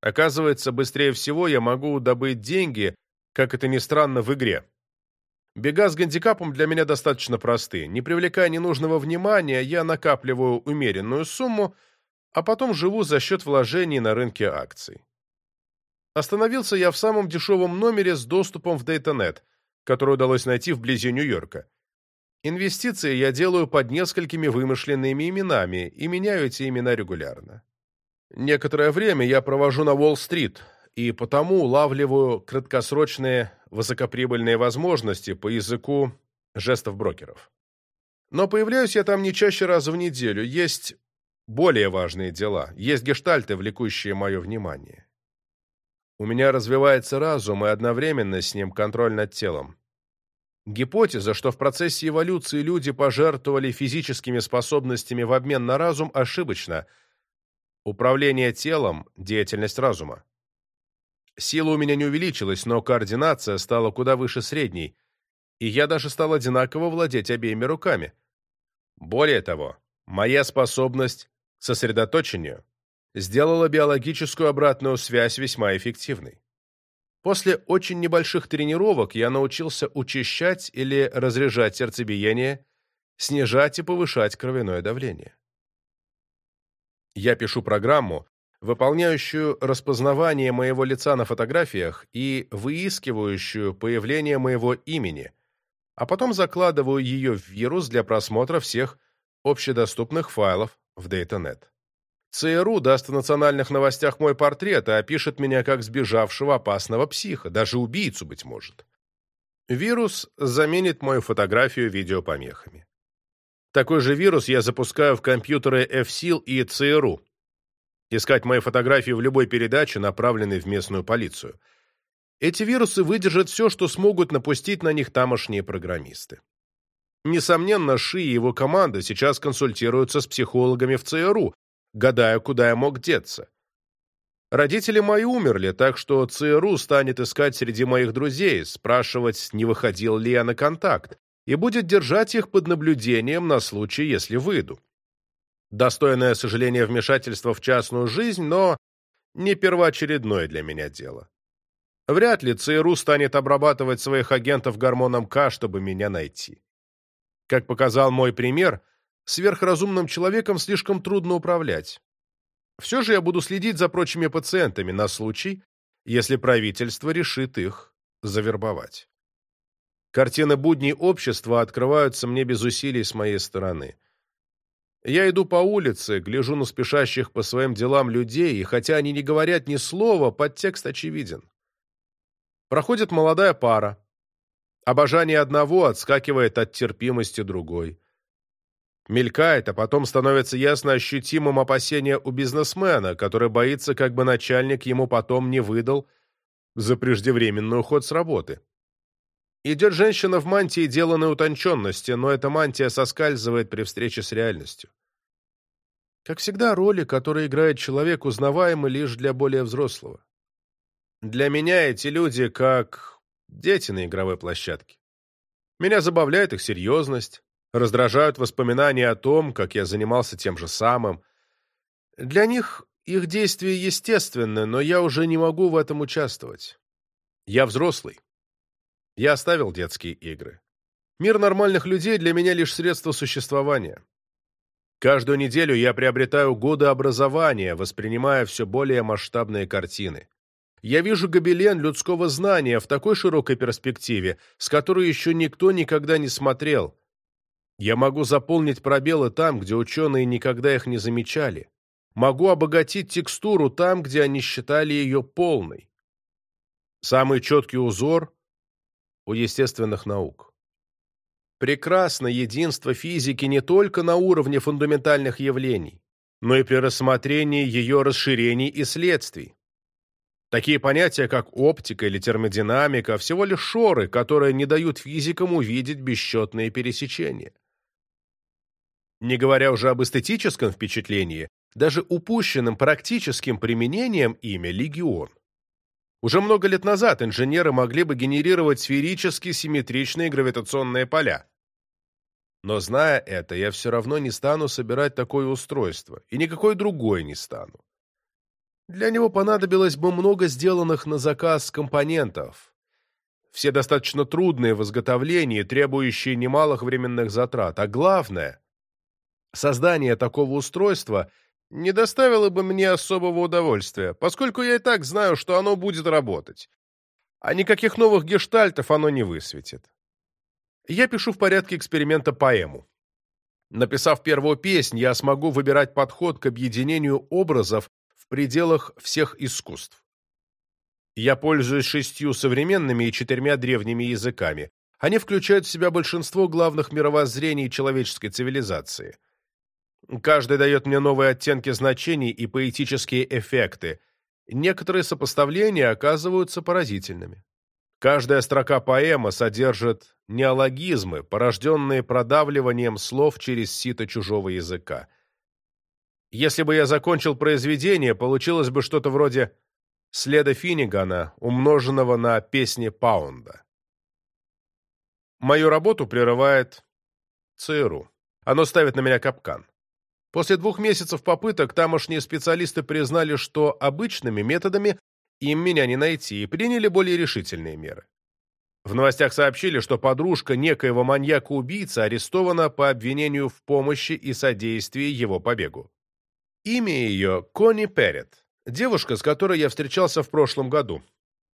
Оказывается, быстрее всего я могу добыть деньги, как это ни странно, в игре. Бега с гандикапом для меня достаточно просты. Не привлекая ненужного внимания, я накапливаю умеренную сумму, а потом живу за счет вложений на рынке акций. Остановился я в самом дешевом номере с доступом в DataNet, который удалось найти вблизи Нью-Йорка. Инвестиции я делаю под несколькими вымышленными именами и меняю эти имена регулярно. Некоторое время я провожу на Уолл-стрит, и потому улавливаю краткосрочные высокоприбыльные возможности по языку жестов брокеров. Но появляюсь я там не чаще раза в неделю. Есть более важные дела, есть гештальты, влекущие мое внимание. У меня развивается разум и одновременно с ним контроль над телом. Гипотеза, что в процессе эволюции люди пожертвовали физическими способностями в обмен на разум, ошибочна – Управление телом – деятельность разума. Сила у меня не увеличилась, но координация стала куда выше средней, и я даже стал одинаково владеть обеими руками. Более того, моя способность к сосредоточению сделала биологическую обратную связь весьма эффективной. После очень небольших тренировок я научился учащать или разряжать сердцебиение, снижать и повышать кровяное давление. Я пишу программу, выполняющую распознавание моего лица на фотографиях и выискивающую появление моего имени, а потом закладываю ее в вирус для просмотра всех общедоступных файлов в DataNet. ЦРУ даст в национальных новостях мой портрет и опишет меня как сбежавшего опасного психа, даже убийцу, быть может. Вирус заменит мою фотографию видеопомехами. Такой же вирус я запускаю в компьютеры F-SEAL и ЦРУ. Искать мои фотографии в любой передаче, направленной в местную полицию. эти вирусы выдержат все, что смогут напустить на них тамошние программисты. Несомненно, Ши и его команда сейчас консультируются с психологами в ЦРУ, гадая, куда я мог деться. Родители мои умерли, так что ЦРУ станет искать среди моих друзей, спрашивать, не выходил ли я на контакт, и будет держать их под наблюдением на случай, если выйду. Достойное сожаление вмешательство в частную жизнь, но не первоочередное для меня дело. Вряд ли ЦРУ станет обрабатывать своих агентов гормоном К, чтобы меня найти. Как показал мой пример, сверхразумным человеком слишком трудно управлять. Все же я буду следить за прочими пациентами на случай, если правительство решит их завербовать. Картины будней общества открываются мне без усилий с моей стороны. Я иду по улице, гляжу на спешащих по своим делам людей, и хотя они не говорят ни слова, подтекст очевиден. Проходит молодая пара. Обожание одного отскакивает от терпимости другой. Мелькает, а потом становится ясно ощутимым опасение у бизнесмена, который боится, как бы начальник ему потом не выдал за преждевременный уход с работы. Идет женщина в мантии деланной утонченности, но эта мантия соскальзывает при встрече с реальностью. Как всегда, роли, которые играет человек, узнаваемы лишь для более взрослого. Для меня эти люди как дети на игровой площадке. Меня забавляет их серьезность, Раздражают воспоминания о том, как я занимался тем же самым. Для них их действия естественны, но я уже не могу в этом участвовать. Я взрослый. Я оставил детские игры. Мир нормальных людей для меня лишь средство существования. Каждую неделю я приобретаю годы образования, воспринимая все более масштабные картины. Я вижу гобелен людского знания в такой широкой перспективе, с которой еще никто никогда не смотрел, я могу заполнить пробелы там, где ученые никогда их не замечали. Могу обогатить текстуру там, где они считали ее полной. Самый четкий узор у естественных наук. Прекрасно единство физики не только на уровне фундаментальных явлений, но и при рассмотрении ее расширений и следствий. Такие понятия, как оптика или термодинамика, всего лишь шоры, которые не дают физикам увидеть бесчетные пересечения. Не говоря уже об эстетическом впечатлении, даже упущенным практическим применением имя легион. Уже много лет назад инженеры могли бы генерировать сферически симметричные гравитационные поля. Но зная это, я все равно не стану собирать такое устройство, и никакое другое не стану. Для него понадобилось бы много сделанных на заказ компонентов, все достаточно трудные в изготовлении, требующие немалых временных затрат, а главное Создание такого устройства не доставило бы мне особого удовольствия, поскольку я и так знаю, что оно будет работать. А никаких новых гештальтов оно не высветит. Я пишу в порядке эксперимента поэму. Написав первую песнь, я смогу выбирать подход к объединению образов в пределах всех искусств. Я пользуюсь шестью современными и четырьмя древними языками. Они включают в себя большинство главных мировоззрений человеческой цивилизации. Каждый дает мне новые оттенки значений и поэтические эффекты. Некоторые сопоставления оказываются поразительными. Каждая строка поэма содержит неологизмы, порожденные продавливанием слов через сито чужого языка. Если бы я закончил произведение, получилось бы что-то вроде следа Финнигана, умноженного на песни Паунда. Мою работу прерывает ЦРУ. Оно ставит на меня капкан. После двух месяцев попыток тамошние специалисты признали, что обычными методами им меня не найти, и приняли более решительные меры. В новостях сообщили, что подружка некоего маньяка-убийцы арестована по обвинению в помощи и содействии его побегу. Имя ее Конни Перрет, девушка, с которой я встречался в прошлом году.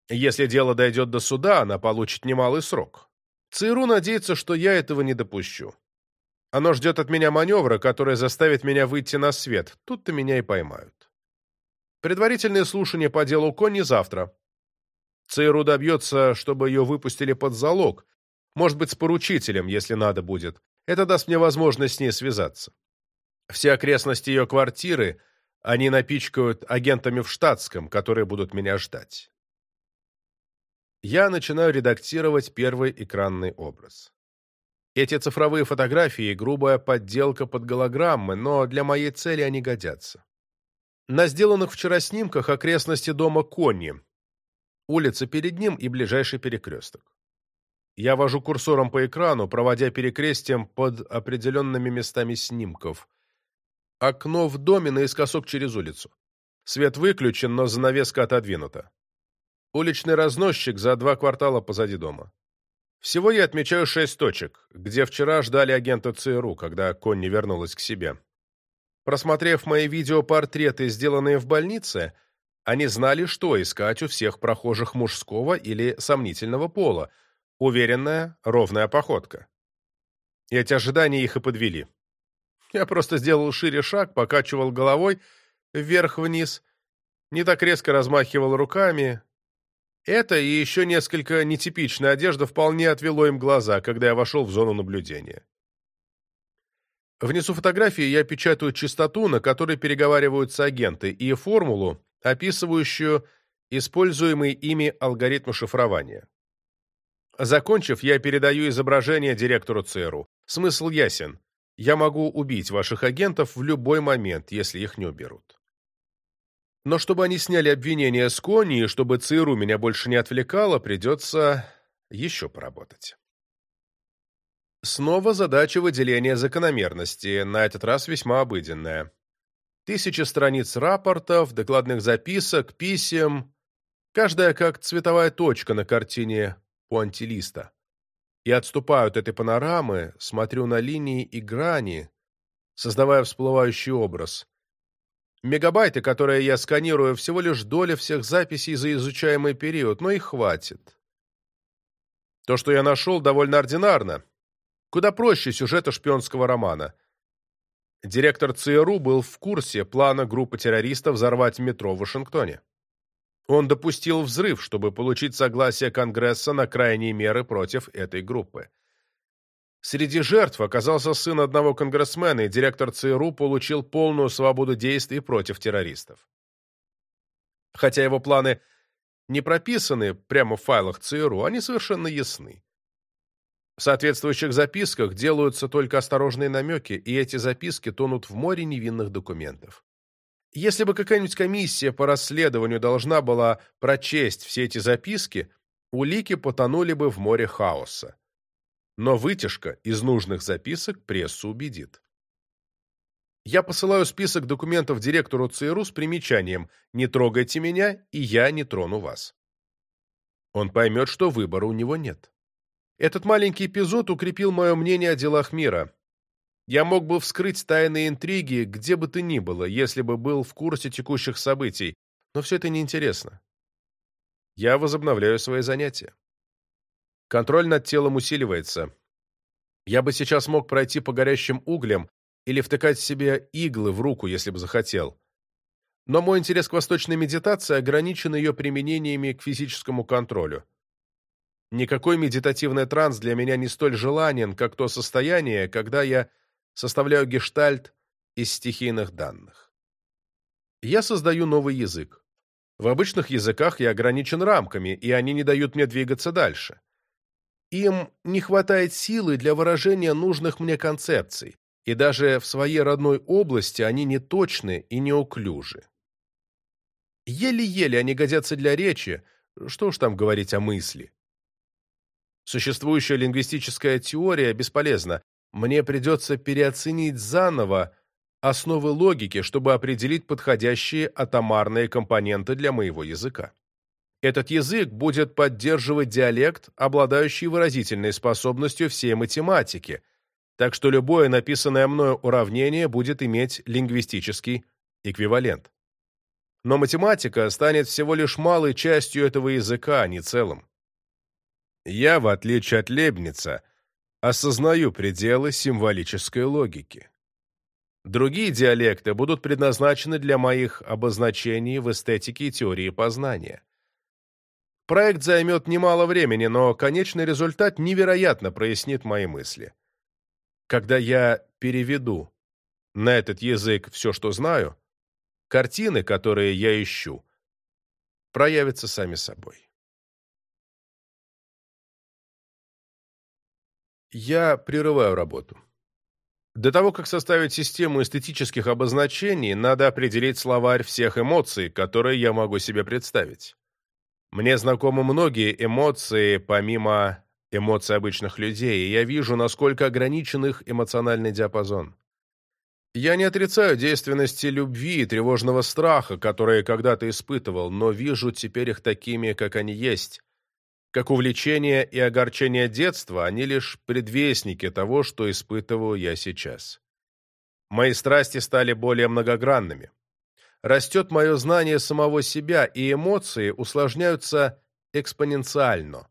Если дело дойдет до суда, она получит немалый срок. ЦРУ надеется, что я этого не допущу. Оно ждет от меня маневра, который заставит меня выйти на свет. Тут-то меня и поймают. Предварительное слушание по делу Конни завтра. ЦРУ добьется, чтобы ее выпустили под залог. Может быть, с поручителем, если надо будет. Это даст мне возможность с ней связаться. Все окрестности ее квартиры они напичкают агентами в штатском, которые будут меня ждать. я начинаю редактировать первый экранный образ. Эти цифровые фотографии – грубая подделка под голограммы, но для моей цели они годятся. На сделанных вчера снимках окрестности дома Конни, улица перед ним и ближайший перекресток. Я вожу курсором по экрану, проводя перекрестием под определенными местами снимков. Окно в доме наискосок через улицу. Свет выключен, но занавеска отодвинута. Уличный разносчик за два квартала позади дома. Всего я отмечаю шесть точек, где вчера ждали агента ЦРУ, когда Конни вернулась к себе. Просмотрев мои видеопортреты, сделанные в больнице, они знали, что искать у всех прохожих мужского или сомнительного пола, уверенная, ровная походка. Эти ожидания их и подвели. Я просто сделал шире шаг, покачивал головой вверх-вниз, не так резко размахивал руками. Это и еще несколько нетипичная одежда вполне отвело им глаза, когда я вошел в зону наблюдения. Внизу фотографии я печатаю частоту, на которой переговариваются агенты, и формулу, описывающую используемый ими алгоритм шифрования. Закончив, я передаю изображение директору ЦРУ. Смысл ясен. Я могу убить ваших агентов в любой момент, если их не уберут. Но чтобы они сняли обвинения с Кони и чтобы ЦРУ меня больше не отвлекало, придется еще поработать. Снова задача выделения закономерности, на этот раз весьма обыденная. Тысячи страниц рапортов, докладных записок, писем, каждая как цветовая точка на картине пуантилиста. И отступаю от этой панорамы, смотрю на линии и грани, создавая всплывающий образ. Мегабайты, которые я сканирую, всего лишь доля всех записей за изучаемый период, но и хватит. То, что я нашел, довольно ординарно. Куда проще сюжета шпионского романа. Директор ЦРУ был в курсе плана группы террористов взорвать метро в Вашингтоне. Он допустил взрыв, чтобы получить согласие Конгресса на крайние меры против этой группы. Среди жертв оказался сын одного конгрессмена, и директор ЦРУ получил полную свободу действий против террористов. Хотя его планы не прописаны прямо в файлах ЦРУ, они совершенно ясны. В соответствующих записках делаются только осторожные намеки, и эти записки тонут в море невинных документов. Если бы какая-нибудь комиссия по расследованию должна была прочесть все эти записки, улики потонули бы в море хаоса. Но вытяжка из нужных записок прессу убедит. Я посылаю список документов директору ЦРУ с примечанием «Не трогайте меня, и я не трону вас». Он поймет, что выбора у него нет. Этот маленький эпизод укрепил мое мнение о делах мира. Я мог бы вскрыть тайные интриги где бы то ни было, если бы был в курсе текущих событий, но все это неинтересно. Я возобновляю свои занятия. Контроль над телом усиливается. Я бы сейчас мог пройти по горящим углям или втыкать себе иглы в руку, если бы захотел. Но мой интерес к восточной медитации ограничен ее применениями к физическому контролю. Никакой медитативный транс для меня не столь желанен, как то состояние, когда я составляю гештальт из стихийных данных. Я создаю новый язык. В обычных языках я ограничен рамками, и они не дают мне двигаться дальше. Им не хватает силы для выражения нужных мне концепций, и даже в своей родной области они не точны и неуклюжи. Еле-еле они годятся для речи, что уж там говорить о мысли. Существующая лингвистическая теория бесполезна, мне придется переоценить заново основы логики, чтобы определить подходящие атомарные компоненты для моего языка. Этот язык будет поддерживать диалект, обладающий выразительной способностью всей математики, так что любое написанное мною уравнение будет иметь лингвистический эквивалент. Но математика станет всего лишь малой частью этого языка, а не целым. Я, в отличие от Лебница, осознаю пределы символической логики. Другие диалекты будут предназначены для моих обозначений в эстетике и теории познания. Проект займет немало времени, но конечный результат невероятно прояснит мои мысли. Когда я переведу на этот язык все, что знаю, картины, которые я ищу, проявятся сами собой. Я прерываю работу. До того, как составить систему эстетических обозначений, надо определить словарь всех эмоций, которые я могу себе представить. Мне знакомы многие эмоции, помимо эмоций обычных людей, и я вижу, насколько ограничен их эмоциональный диапазон. Я не отрицаю действенности любви и тревожного страха, которые когда-то испытывал, но вижу теперь их такими, как они есть. Как увлечение и огорчение детства, они лишь предвестники того, что испытываю я сейчас. Мои страсти стали более многогранными. Растет мое знание самого себя, и эмоции усложняются экспоненциально.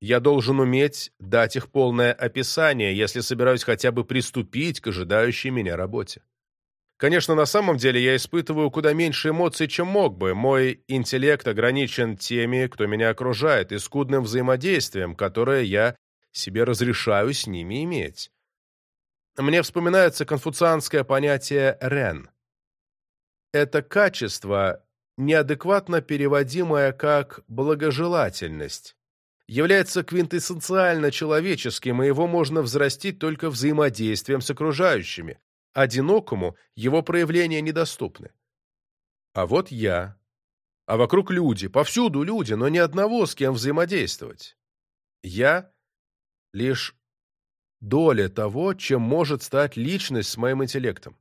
Я должен уметь дать их полное описание, если собираюсь хотя бы приступить к ожидающей меня работе. Конечно, на самом деле я испытываю куда меньше эмоций, чем мог бы. Мой интеллект ограничен теми, кто меня окружает, и скудным взаимодействием, которое я себе разрешаю с ними иметь. Мне вспоминается конфуцианское понятие «рен». Это качество, неадекватно переводимое как «благожелательность», является квинтэссенциально человеческим, и его можно взрастить только взаимодействием с окружающими. Одинокому его проявления недоступны. А вот я. А вокруг люди, повсюду люди, но ни одного, с кем взаимодействовать. Я — лишь доля того, чем может стать личность с моим интеллектом.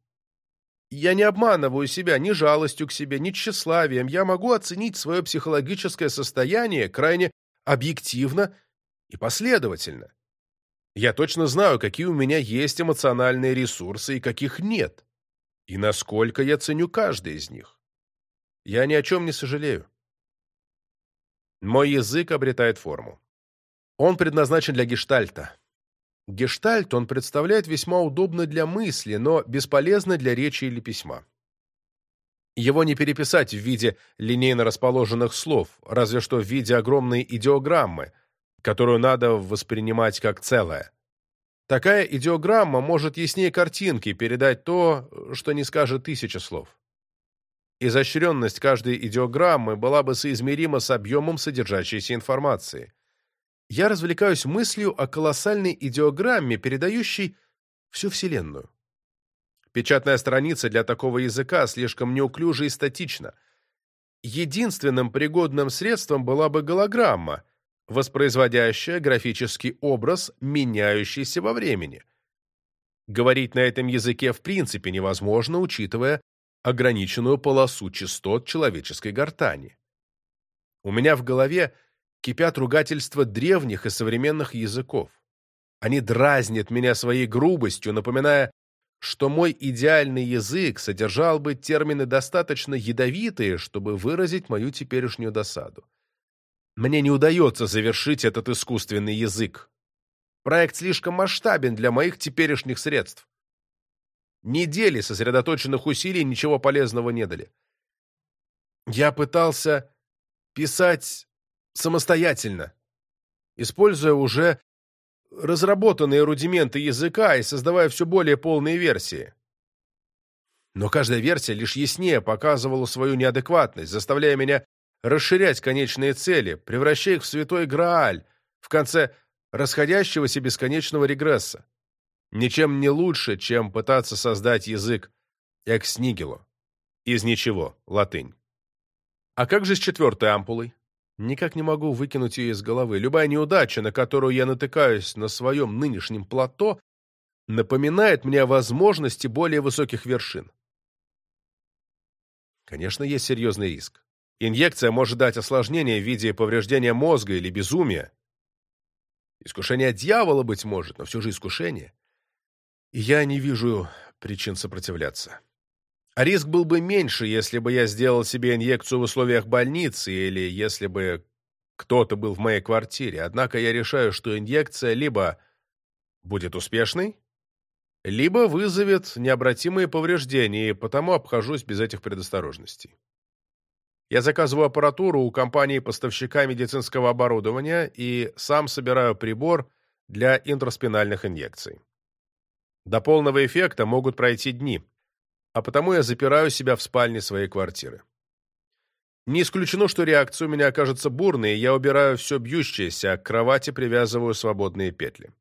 Я не обманываю себя ни жалостью к себе, ни тщеславием. Я могу оценить свое психологическое состояние крайне объективно и последовательно. Я точно знаю, какие у меня есть эмоциональные ресурсы и каких нет, и насколько я ценю каждый из них. Я ни о чем не сожалею. Мой язык обретает форму. Он предназначен для гештальта. Гештальт он представляет весьма удобно для мысли, но бесполезно для речи или письма. Его не переписать в виде линейно расположенных слов, разве что в виде огромной идеограммы, которую надо воспринимать как целое. Такая идеограмма может яснее картинки передать то, что не скажет тысяча слов. Изощренность каждой идеограммы была бы соизмерима с объемом содержащейся информации. Я развлекаюсь мыслью о колоссальной идеограмме, передающей всю Вселенную. Печатная страница для такого языка слишком неуклюжа и статична. Единственным пригодным средством была бы голограмма, воспроизводящая графический образ, меняющийся во времени. Говорить на этом языке в принципе невозможно, учитывая ограниченную полосу частот человеческой гортани. У меня в голове кипят ругательства древних и современных языков. Они дразнят меня своей грубостью, напоминая что мой идеальный язык содержал бы термины достаточно ядовитые, чтобы выразить мою теперешнюю досаду. Мне не удается завершить этот искусственный язык. Проект слишком масштабен для моих теперешних средств. Недели сосредоточенных усилий ничего полезного не дали. Я пытался писать самостоятельно, используя уже разработанные рудименты языка и создавая все более полные версии. Но каждая версия лишь яснее показывала свою неадекватность, заставляя меня расширять конечные цели, превращая их в святой Грааль, в конце расходящегося бесконечного регресса. Ничем не лучше, чем пытаться создать язык экс-нигело. Из ничего, латынь. А как же с четвертой ампулой? Никак не могу выкинуть ее из головы. Любая неудача, на которую я натыкаюсь на своем нынешнем плато, напоминает мне о возможности более высоких вершин. Конечно, есть серьезный риск. Инъекция может дать осложнение в виде повреждения мозга или безумия. Искушение дьявола, быть может, но все же искушение. И я не вижу причин сопротивляться. Риск был бы меньше, если бы я сделал себе инъекцию в условиях больницы или если бы кто-то был в моей квартире. Однако я решаю, что инъекция либо будет успешной, либо вызовет необратимые повреждения, и потому обхожусь без этих предосторожностей. Я заказываю аппаратуру у компании-поставщика медицинского оборудования и сам собираю прибор для интроспинальных инъекций. До полного эффекта могут пройти дни а потому я запираю себя в спальне своей квартиры. Не исключено, что реакция у меня окажется бурной, и я убираю все бьющееся, а к кровати привязываю свободные петли.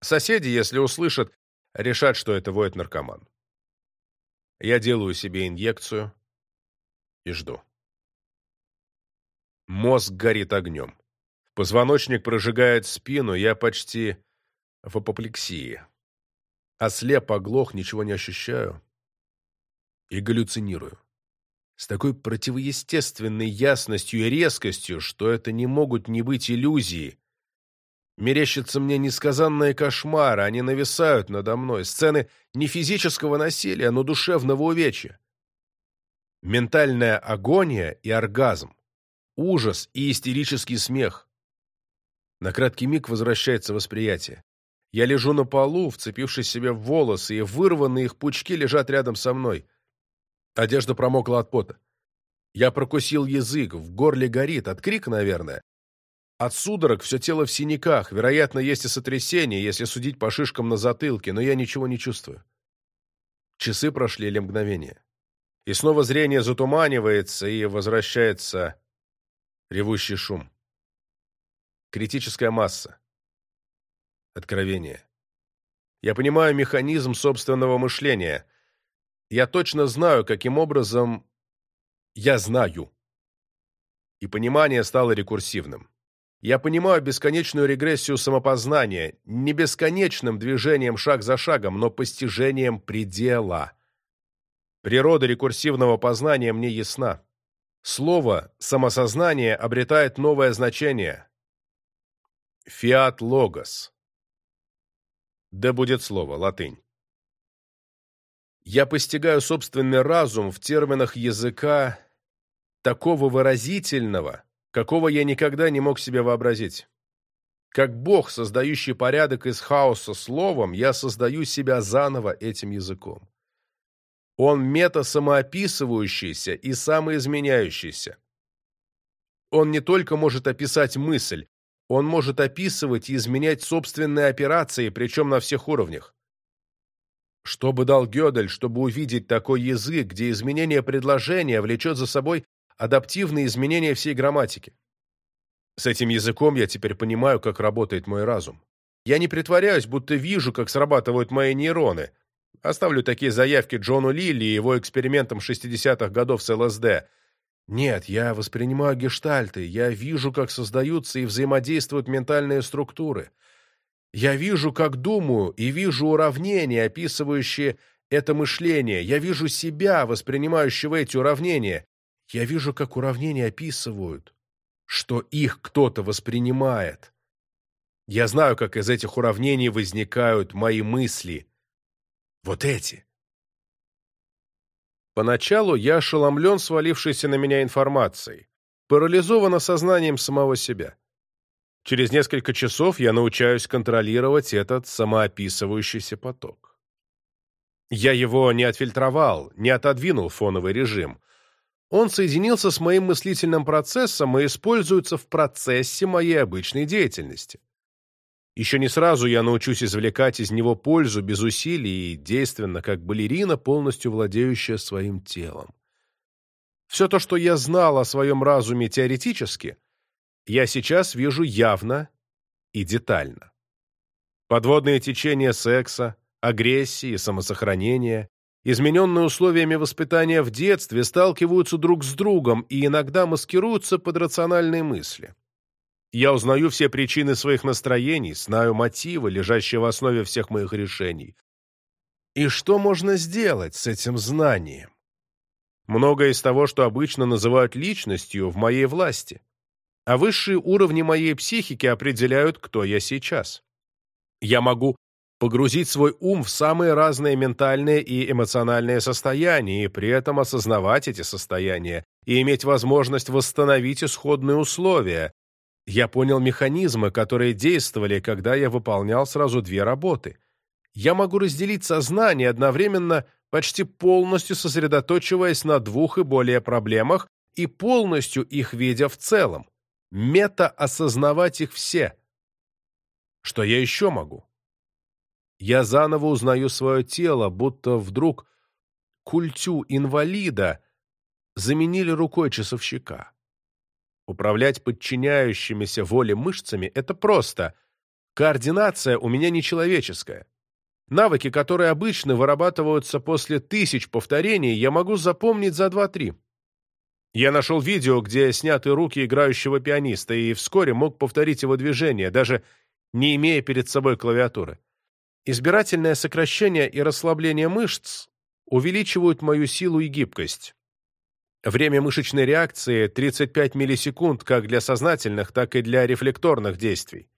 Соседи, если услышат, решат, что это воет наркоман. Я делаю себе инъекцию и жду. Мозг горит огнем. Позвоночник прожигает спину, я почти в апоплексии. Ослеп, оглох, ничего не ощущаю. И галлюцинирую. С такой противоестественной ясностью и резкостью, что это не могут не быть иллюзии. Мерещатся мне несказанные кошмары, они нависают надо мной, сцены не физического насилия, но душевного увечья. Ментальная агония и оргазм, ужас и истерический смех. На краткий миг возвращается восприятие. Я лежу на полу, вцепившись себе в волосы, и вырванные их пучки лежат рядом со мной. Одежда промокла от пота. Я прокусил язык, в горле горит, от крика, наверное. От судорог все тело в синяках, вероятно, есть и сотрясение, если судить по шишкам на затылке, но я ничего не чувствую. Часы прошли или мгновение. И снова зрение затуманивается, и возвращается ревущий шум. Критическая масса. Откровение. Я понимаю механизм собственного мышления. Я точно знаю, каким образом... Я знаю. И понимание стало рекурсивным. Я понимаю бесконечную регрессию самопознания, не бесконечным движением шаг за шагом, но постижением предела. Природа рекурсивного познания мне ясна. Слово «самосознание» обретает новое значение. Фиат логос. Да будет слово, латынь. Я постигаю собственный разум в терминах языка такого выразительного, какого я никогда не мог себе вообразить. Как Бог, создающий порядок из хаоса словом, я создаю себя заново этим языком. Он мета-самоописывающийся и самоизменяющийся. Он не только может описать мысль, он может описывать и изменять собственные операции, причем на всех уровнях. Что бы дал Гёдель, чтобы увидеть такой язык, где изменение предложения влечет за собой адаптивные изменения всей грамматики? С этим языком я теперь понимаю, как работает мой разум. Я не притворяюсь, будто вижу, как срабатывают мои нейроны. Оставлю такие заявки Джону Лилли и его экспериментам 60-х годов с ЛСД – нет, я воспринимаю гештальты, я вижу, как создаются и взаимодействуют ментальные структуры. Я вижу, как думаю, и вижу уравнения, описывающие это мышление. Я вижу себя, воспринимающего эти уравнения. Я вижу, как уравнения описывают, что их кто-то воспринимает. Я знаю, как из этих уравнений возникают мои мысли. Вот эти. Поначалу я ошеломлен свалившейся на меня информацией, парализован осознанием самого себя. Через несколько часов я научаюсь контролировать этот самоописывающийся поток. Я его не отфильтровал, не отодвинул фоновый режим. Он соединился с моим мыслительным процессом и используется в процессе моей обычной деятельности. Еще не сразу я научусь извлекать из него пользу без усилий и действенно, как балерина, полностью владеющая своим телом. Все то, что я знал о своем разуме теоретически, я сейчас вижу явно и детально. Подводные течения секса, агрессии, самосохранения, измененные условиями воспитания в детстве сталкиваются друг с другом и иногда маскируются под рациональные мысли. Я узнаю все причины своих настроений, знаю мотивы, лежащие в основе всех моих решений. И что можно сделать с этим знанием? Многое из того, что обычно называют личностью, в моей власти. А высшие уровни моей психики определяют, кто я сейчас. Я могу погрузить свой ум в самые разные ментальные и эмоциональные состояния и при этом осознавать эти состояния и иметь возможность восстановить исходные условия, я понял механизмы, которые действовали, когда я выполнял сразу две работы. Я могу разделить сознание одновременно, почти полностью сосредоточиваясь на двух и более проблемах и полностью их видя в целом. Мета-осознавать их все. Что я еще могу? Я заново узнаю свое тело, будто вдруг культю инвалида заменили рукой часовщика. Управлять подчиняющимися воле мышцами – это просто. Координация у меня нечеловеческая. Навыки, которые обычно вырабатываются после тысяч повторений, я могу запомнить за два-три. Я нашел видео, где сняты руки играющего пианиста, и вскоре мог повторить его движение, даже не имея перед собой клавиатуры. Избирательное сокращение и расслабление мышц увеличивают мою силу и гибкость. Время мышечной реакции 35 миллисекунд как для сознательных, так и для рефлекторных действий.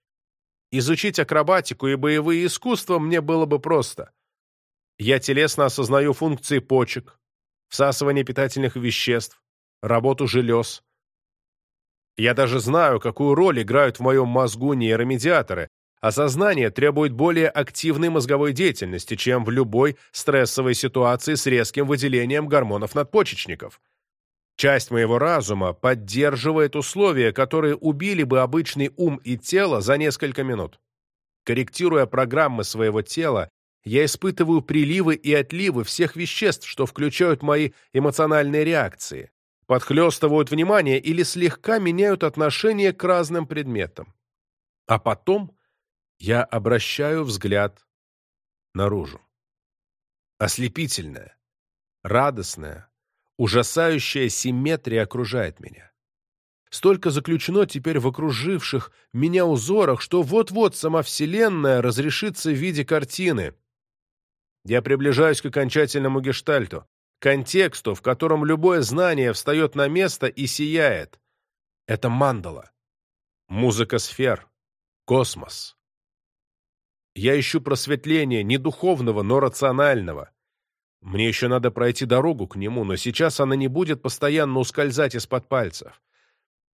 Изучить акробатику и боевые искусства мне было бы просто. Я телесно осознаю функции почек, всасывание питательных веществ, работу желез. Я даже знаю, какую роль играют в моем мозгу нейромедиаторы, а сознание требует более активной мозговой деятельности, чем в любой стрессовой ситуации с резким выделением гормонов надпочечников. Часть моего разума поддерживает условия, которые убили бы обычный ум и тело за несколько минут. Корректируя программы своего тела, я испытываю приливы и отливы всех веществ, что включают мои эмоциональные реакции, подхлестывают внимание или слегка меняют отношение к разным предметам. А потом я обращаю взгляд наружу. Ослепительная, радостная, ужасающая симметрия окружает меня. Столько заключено теперь в окруживших меня узорах, что вот-вот сама Вселенная разрешится в виде картины. Я приближаюсь к окончательному гештальту, контексту, в котором любое знание встает на место и сияет. Это мандала. Музыка сфер. Космос. Я ищу просветления не духовного, но рационального. Мне еще надо пройти дорогу к нему, но сейчас она не будет постоянно ускользать из-под пальцев.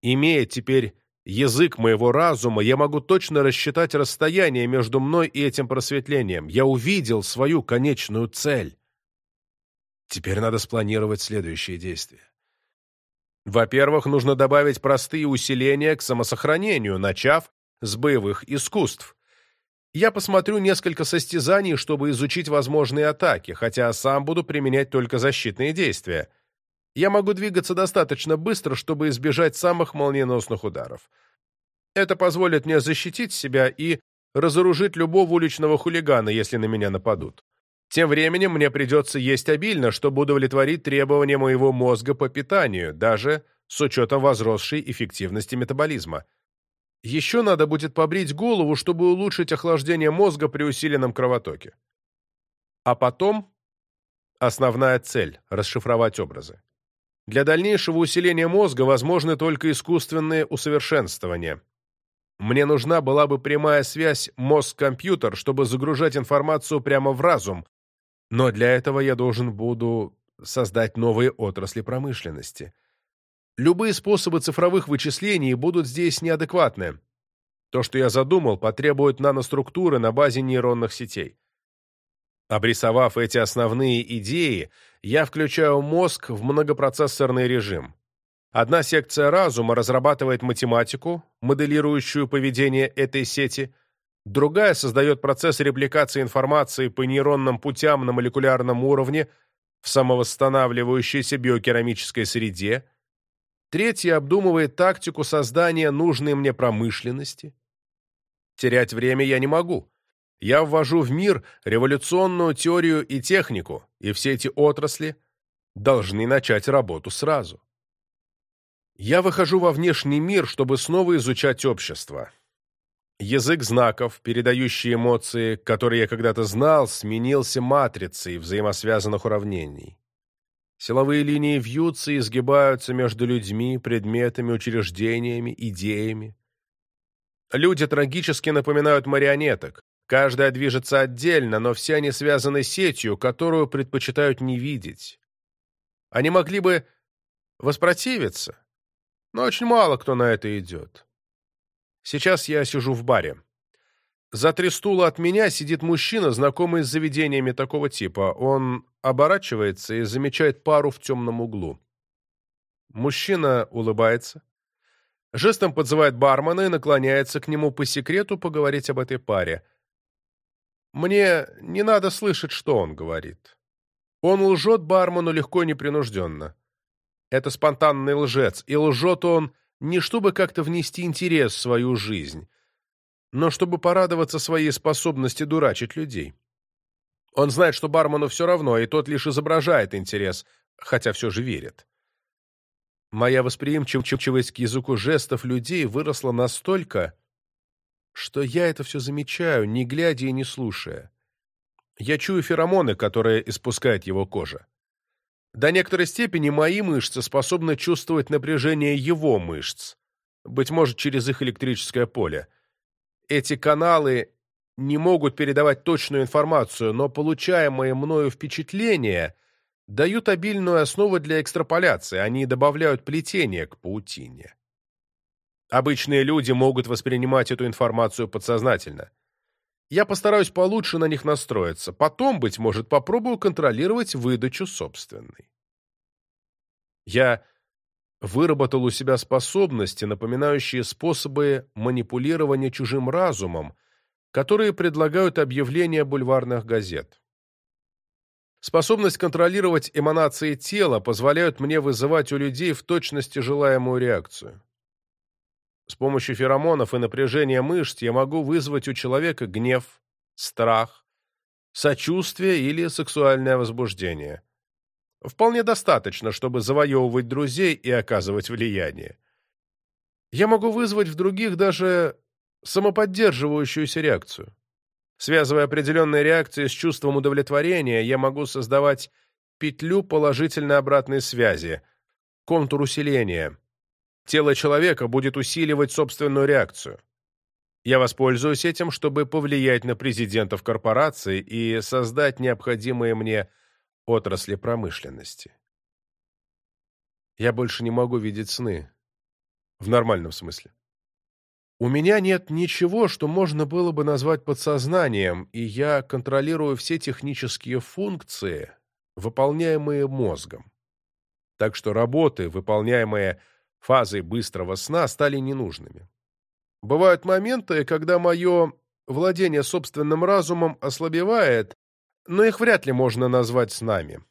Имея теперь язык моего разума, я могу точно рассчитать расстояние между мной и этим просветлением. Я увидел свою конечную цель. Теперь надо спланировать следующие действия. Во-первых, нужно добавить простые усиления к самосохранению, начав с боевых искусств. Я посмотрю несколько состязаний, чтобы изучить возможные атаки, хотя сам буду применять только защитные действия. Я могу двигаться достаточно быстро, чтобы избежать самых молниеносных ударов. Это позволит мне защитить себя и разоружить любого уличного хулигана, если на меня нападут. Тем временем мне придется есть обильно, чтобы удовлетворить требования моего мозга по питанию, даже с учетом возросшей эффективности метаболизма. Еще надо будет побрить голову, чтобы улучшить охлаждение мозга при усиленном кровотоке. А потом основная цель – расшифровать образы. Для дальнейшего усиления мозга возможны только искусственные усовершенствования. Мне нужна была бы прямая связь мозг-компьютер, чтобы загружать информацию прямо в разум, но для этого я должен буду создать новые отрасли промышленности. Любые способы цифровых вычислений будут здесь неадекватны. То, что я задумал, потребует наноструктуры на базе нейронных сетей. Обрисовав эти основные идеи, я включаю мозг в многопроцессорный режим. Одна секция разума разрабатывает математику, моделирующую поведение этой сети – другая создает процесс репликации информации по нейронным путям на молекулярном уровне в самовосстанавливающейся биокерамической среде, третья обдумывает тактику создания нужной мне промышленности. Терять время я не могу. Я ввожу в мир революционную теорию и технику, и все эти отрасли должны начать работу сразу. Я выхожу во внешний мир, чтобы снова изучать общество. Язык знаков, передающий эмоции, которые я когда-то знал, сменился матрицей взаимосвязанных уравнений. Силовые линии вьются и изгибаются между людьми, предметами, учреждениями, идеями. Люди трагически напоминают марионеток. Каждая движется отдельно, но все они связаны сетью, которую предпочитают не видеть. Они могли бы воспротивиться, но очень мало кто на это идет. Сейчас я сижу в баре. За три стула от меня сидит мужчина, знакомый с заведениями такого типа. Он оборачивается и замечает пару в темном углу. Мужчина улыбается, жестом подзывает бармена и наклоняется к нему по секрету поговорить об этой паре. Мне не надо слышать, что он говорит. Он лжет бармену легко и непринужденно. Это спонтанный лжец, и лжет он не чтобы как-то внести интерес в свою жизнь, но чтобы порадоваться своей способности дурачить людей. Он знает, что бармену все равно, и тот лишь изображает интерес, хотя все же верит. Моя восприимчивость к языку жестов людей выросла настолько, что я это все замечаю, не глядя и не слушая. Я чую феромоны, которые испускает его кожа. До некоторой степени мои мышцы способны чувствовать напряжение его мышц, быть может, через их электрическое поле. Эти каналы не могут передавать точную информацию, но получаемые мною впечатления дают обильную основу для экстраполяции, они добавляют плетение к паутине. Обычные люди могут воспринимать эту информацию подсознательно. Я постараюсь получше на них настроиться, потом, быть может, попробую контролировать выдачу собственной. Я выработал у себя способности, напоминающие способы манипулирования чужим разумом, которые предлагают объявления бульварных газет. Способность контролировать эманации тела позволяет мне вызывать у людей в точности желаемую реакцию. С помощью феромонов и напряжения мышц я могу вызвать у человека гнев, страх, сочувствие или сексуальное возбуждение. Вполне достаточно, чтобы завоевывать друзей и оказывать влияние. Я могу вызвать в других даже самоподдерживающуюся реакцию. Связывая определенные реакции с чувством удовлетворения, я могу создавать петлю положительной обратной связи, контур усиления. Тело человека будет усиливать собственную реакцию. Я воспользуюсь этим, чтобы повлиять на президентов корпораций и создать необходимые мне отрасли промышленности. Я больше не могу видеть сны. В нормальном смысле. У меня нет ничего, что можно было бы назвать подсознанием, и я контролирую все технические функции, выполняемые мозгом. Так что работы, выполняемые фазой быстрого сна, стали ненужными. Бывают моменты, когда мое владение собственным разумом ослабевает, но их вряд ли можно назвать снами.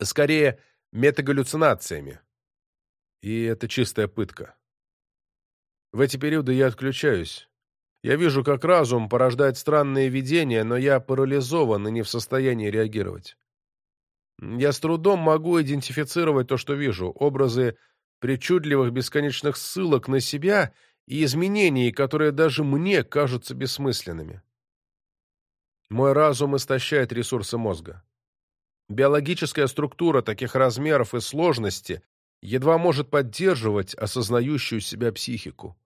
Скорее, метагаллюцинациями. И это чистая пытка. В эти периоды я отключаюсь. Я вижу, как разум порождает странные видения, но я парализован и не в состоянии реагировать. Я с трудом могу идентифицировать то, что вижу, образы причудливых бесконечных ссылок на себя и изменений, которые даже мне кажутся бессмысленными. Мой разум истощает ресурсы мозга. Биологическая структура таких размеров и сложности едва может поддерживать осознающую себя психику.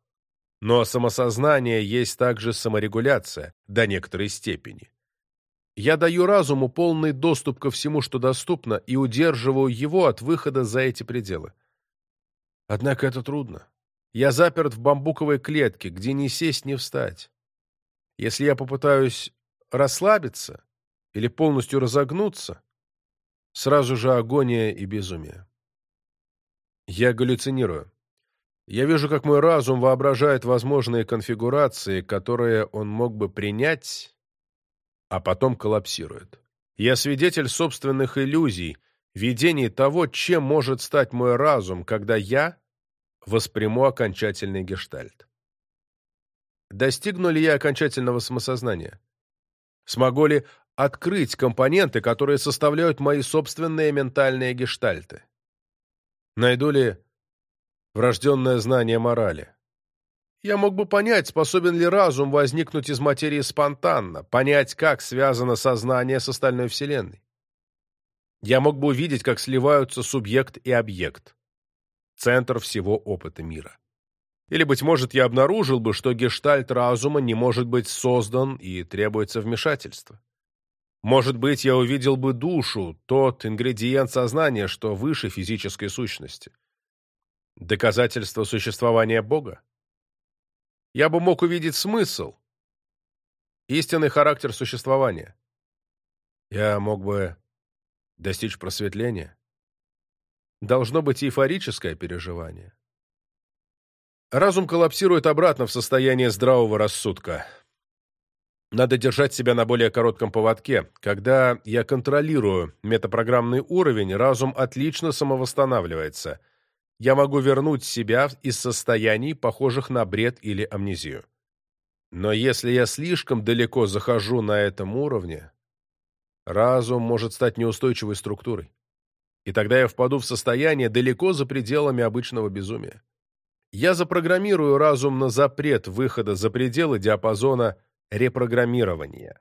Но самосознание есть также саморегуляция, до некоторой степени. Я даю разуму полный доступ ко всему, что доступно, и удерживаю его от выхода за эти пределы. Однако это трудно. Я заперт в бамбуковой клетке, где ни сесть, ни встать. Если я попытаюсь расслабиться или полностью разогнуться, сразу же агония и безумие. Я галлюцинирую. Я вижу, как мой разум воображает возможные конфигурации, которые он мог бы принять, а потом коллапсирует. Я свидетель собственных иллюзий, видений того, чем может стать мой разум, когда я восприму окончательный гештальт. Достигну ли я окончательного самосознания? Смогу ли открыть компоненты, которые составляют мои собственные ментальные гештальты? Найду ли врожденное знание морали. Я мог бы понять, способен ли разум возникнуть из материи спонтанно, понять, как связано сознание с остальной Вселенной. Я мог бы увидеть, как сливаются субъект и объект, центр всего опыта мира. Или, быть может, я обнаружил бы, что гештальт разума не может быть создан и требуется вмешательство. Может быть, я увидел бы душу, тот ингредиент сознания, что выше физической сущности. Доказательство существования Бога? Я бы мог увидеть смысл, истинный характер существования. Я мог бы достичь просветления. Должно быть эйфорическое переживание. Разум коллапсирует обратно в состояние здравого рассудка. Надо держать себя на более коротком поводке. Когда я контролирую метапрограммный уровень, разум отлично самовосстанавливается – я могу вернуть себя из состояний, похожих на бред или амнезию. Но если я слишком далеко захожу на этом уровне, разум может стать неустойчивой структурой. И тогда я впаду в состояние далеко за пределами обычного безумия. Я запрограммирую разум на запрет выхода за пределы диапазона репрограммирования.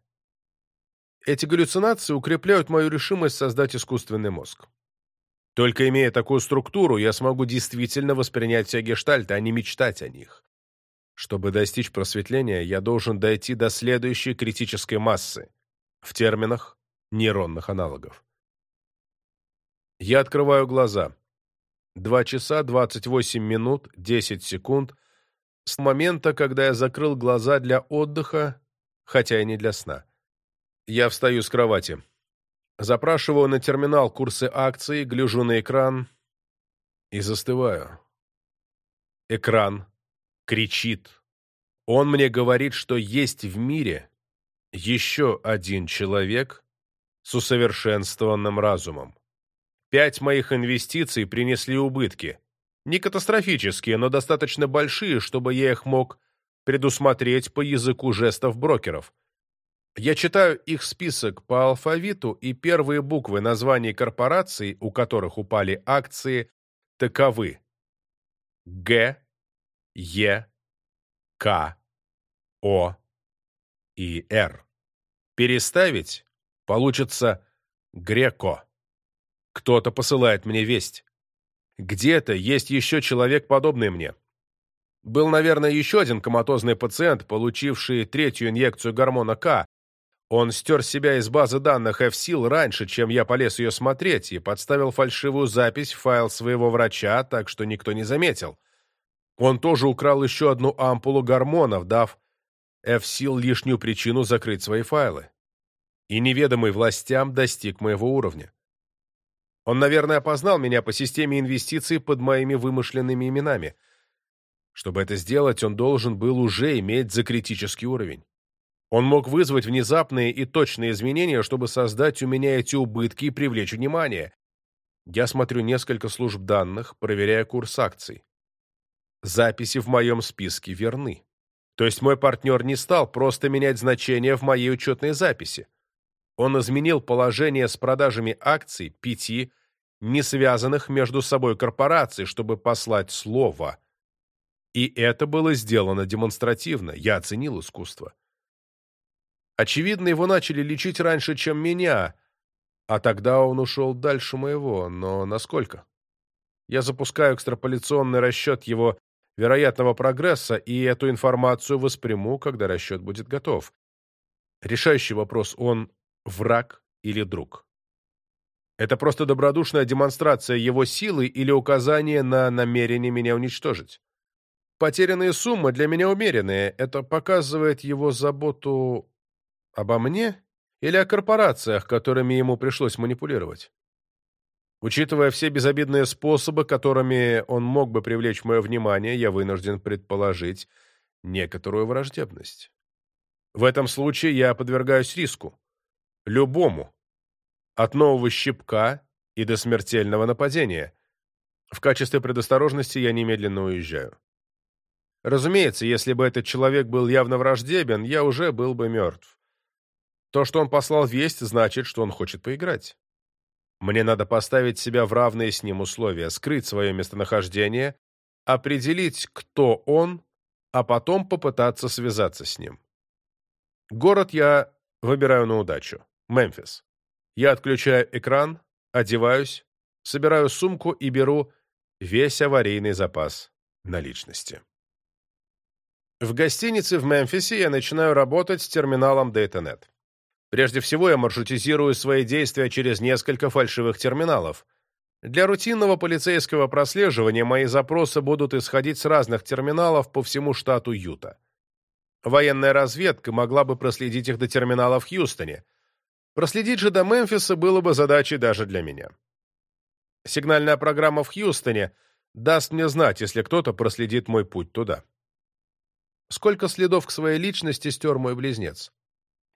Эти галлюцинации укрепляют мою решимость создать искусственный мозг. Только имея такую структуру, я смогу действительно воспринять все гештальты, а не мечтать о них. Чтобы достичь просветления, я должен дойти до следующей критической массы в терминах нейронных аналогов. Я открываю глаза. 2 часа 28 минут 10 секунд с момента, когда я закрыл глаза для отдыха, хотя и не для сна. Я встаю с кровати. Запрашиваю на терминал курсы акций, гляжу на экран и застываю. Экран кричит. Он мне говорит, что есть в мире еще один человек с усовершенствованным разумом. Пять моих инвестиций принесли убытки. Не катастрофические, но достаточно большие, чтобы я их мог предусмотреть по языку жестов брокеров. Я читаю их список по алфавиту, и первые буквы названий корпораций, у которых упали акции, таковы. Г, Е, К, О и Р. Переставить получится Греко. Кто-то посылает мне весть. Где-то есть еще человек, подобный мне. Был, наверное, еще один коматозный пациент, получивший третью инъекцию гормона К, он стер себя из базы данных F-Seal раньше, чем я полез ее смотреть, и подставил фальшивую запись в файл своего врача, так что никто не заметил. Он тоже украл еще одну ампулу гормонов, дав F-Seal лишнюю причину закрыть свои файлы. И неведомый властям достиг моего уровня. Он, наверное, опознал меня по системе инвестиций под моими вымышленными именами. Чтобы это сделать, он должен был уже иметь закритический уровень. Он мог вызвать внезапные и точные изменения, чтобы создать у меня эти убытки и привлечь внимание. Я смотрю несколько служб данных, проверяя курс акций. Записи в моем списке верны. То есть мой партнер не стал просто менять значения в моей учетной записи. Он изменил положение с продажами акций пяти, не связанных между собой корпораций, чтобы послать слово. И это было сделано демонстративно. Я оценил искусство. Очевидно, его начали лечить раньше, чем меня, а тогда он ушел дальше моего, но насколько? Я запускаю экстраполяционный расчет его вероятного прогресса, и эту информацию восприму, когда расчет будет готов. Решающий вопрос, он враг или друг? Это просто добродушная демонстрация его силы или указание на намерение меня уничтожить? Потерянные суммы для меня умеренные. Это показывает его заботу Обо мне или о корпорациях, которыми ему пришлось манипулировать? Учитывая все безобидные способы, которыми он мог бы привлечь мое внимание, я вынужден предположить некоторую враждебность. В этом случае я подвергаюсь риску. Любому. От нового щипка и до смертельного нападения. В качестве предосторожности я немедленно уезжаю. Разумеется, если бы этот человек был явно враждебен, я уже был бы мертв. То, что он послал весть, значит, что он хочет поиграть. Мне надо поставить себя в равные с ним условия, скрыть свое местонахождение, определить, кто он, а потом попытаться связаться с ним. Город я выбираю на удачу. Мемфис. Я отключаю экран, одеваюсь, собираю сумку и беру весь аварийный запас наличности. В гостинице в Мемфисе я начинаю работать с терминалом DataNet. Прежде всего, я маршрутизирую свои действия через несколько фальшивых терминалов. Для рутинного полицейского прослеживания мои запросы будут исходить с разных терминалов по всему штату Юта. Военная разведка могла бы проследить их до терминала в Хьюстоне. Проследить же до Мемфиса было бы задачей даже для меня. Сигнальная программа в Хьюстоне даст мне знать, если кто-то проследит мой путь туда. Сколько следов к своей личности стер мой близнец?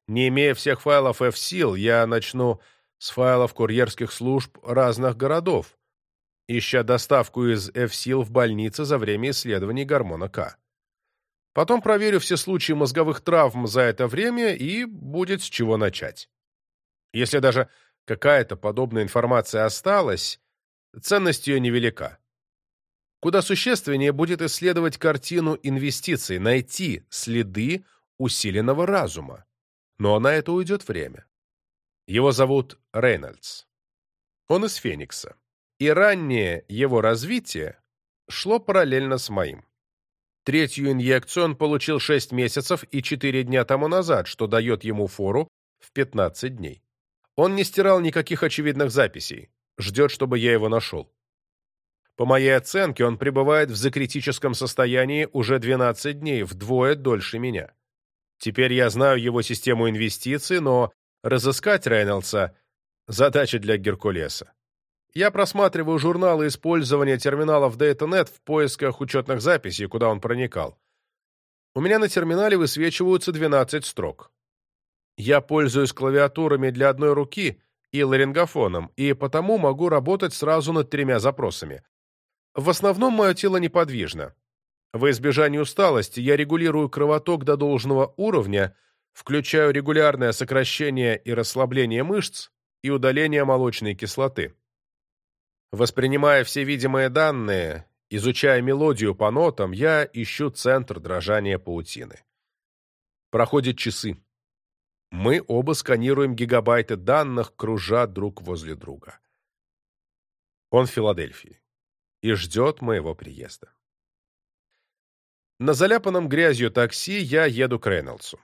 Не имея всех файлов F-Seal, я начну с файлов курьерских служб разных городов, ища доставку из F-Seal в больнице за время исследований гормона К. Потом проверю все случаи мозговых травм за это время, и будет с чего начать. Если даже какая-то подобная информация осталась, ценность ее невелика. Куда существеннее будет исследовать картину инвестиций, найти следы усиленного разума. Но на это уйдет время. Его зовут Рейнольдс. Он из Феникса. И раннее его развитие шло параллельно с моим. Третью инъекцию он получил 6 месяцев и 4 дня тому назад, что дает ему фору в 15 дней. Он не стирал никаких очевидных записей, ждет, чтобы я его нашел. По моей оценке, он пребывает в закритическом состоянии уже 12 дней, вдвое дольше меня. Теперь я знаю его систему инвестиций, но разыскать Рейнольдса – задача для Геркулеса. Я просматриваю журналы использования терминалов DataNet в поисках учетных записей, куда он проникал. У меня на терминале высвечиваются 12 строк. Я пользуюсь клавиатурами для одной руки и ларингофоном, и потому могу работать сразу над тремя запросами. В основном мое тело неподвижно. В избежание усталости я регулирую кровоток до должного уровня, включаю регулярное сокращение и расслабление мышц и удаление молочной кислоты. Воспринимая все видимые данные, изучая мелодию по нотам, я ищу центр дрожания паутины. Проходят часы. Мы оба сканируем гигабайты данных, кружа друг возле друга. Он в Филадельфии и ждет моего приезда. На заляпанном грязью такси я еду к Рейнольдсу.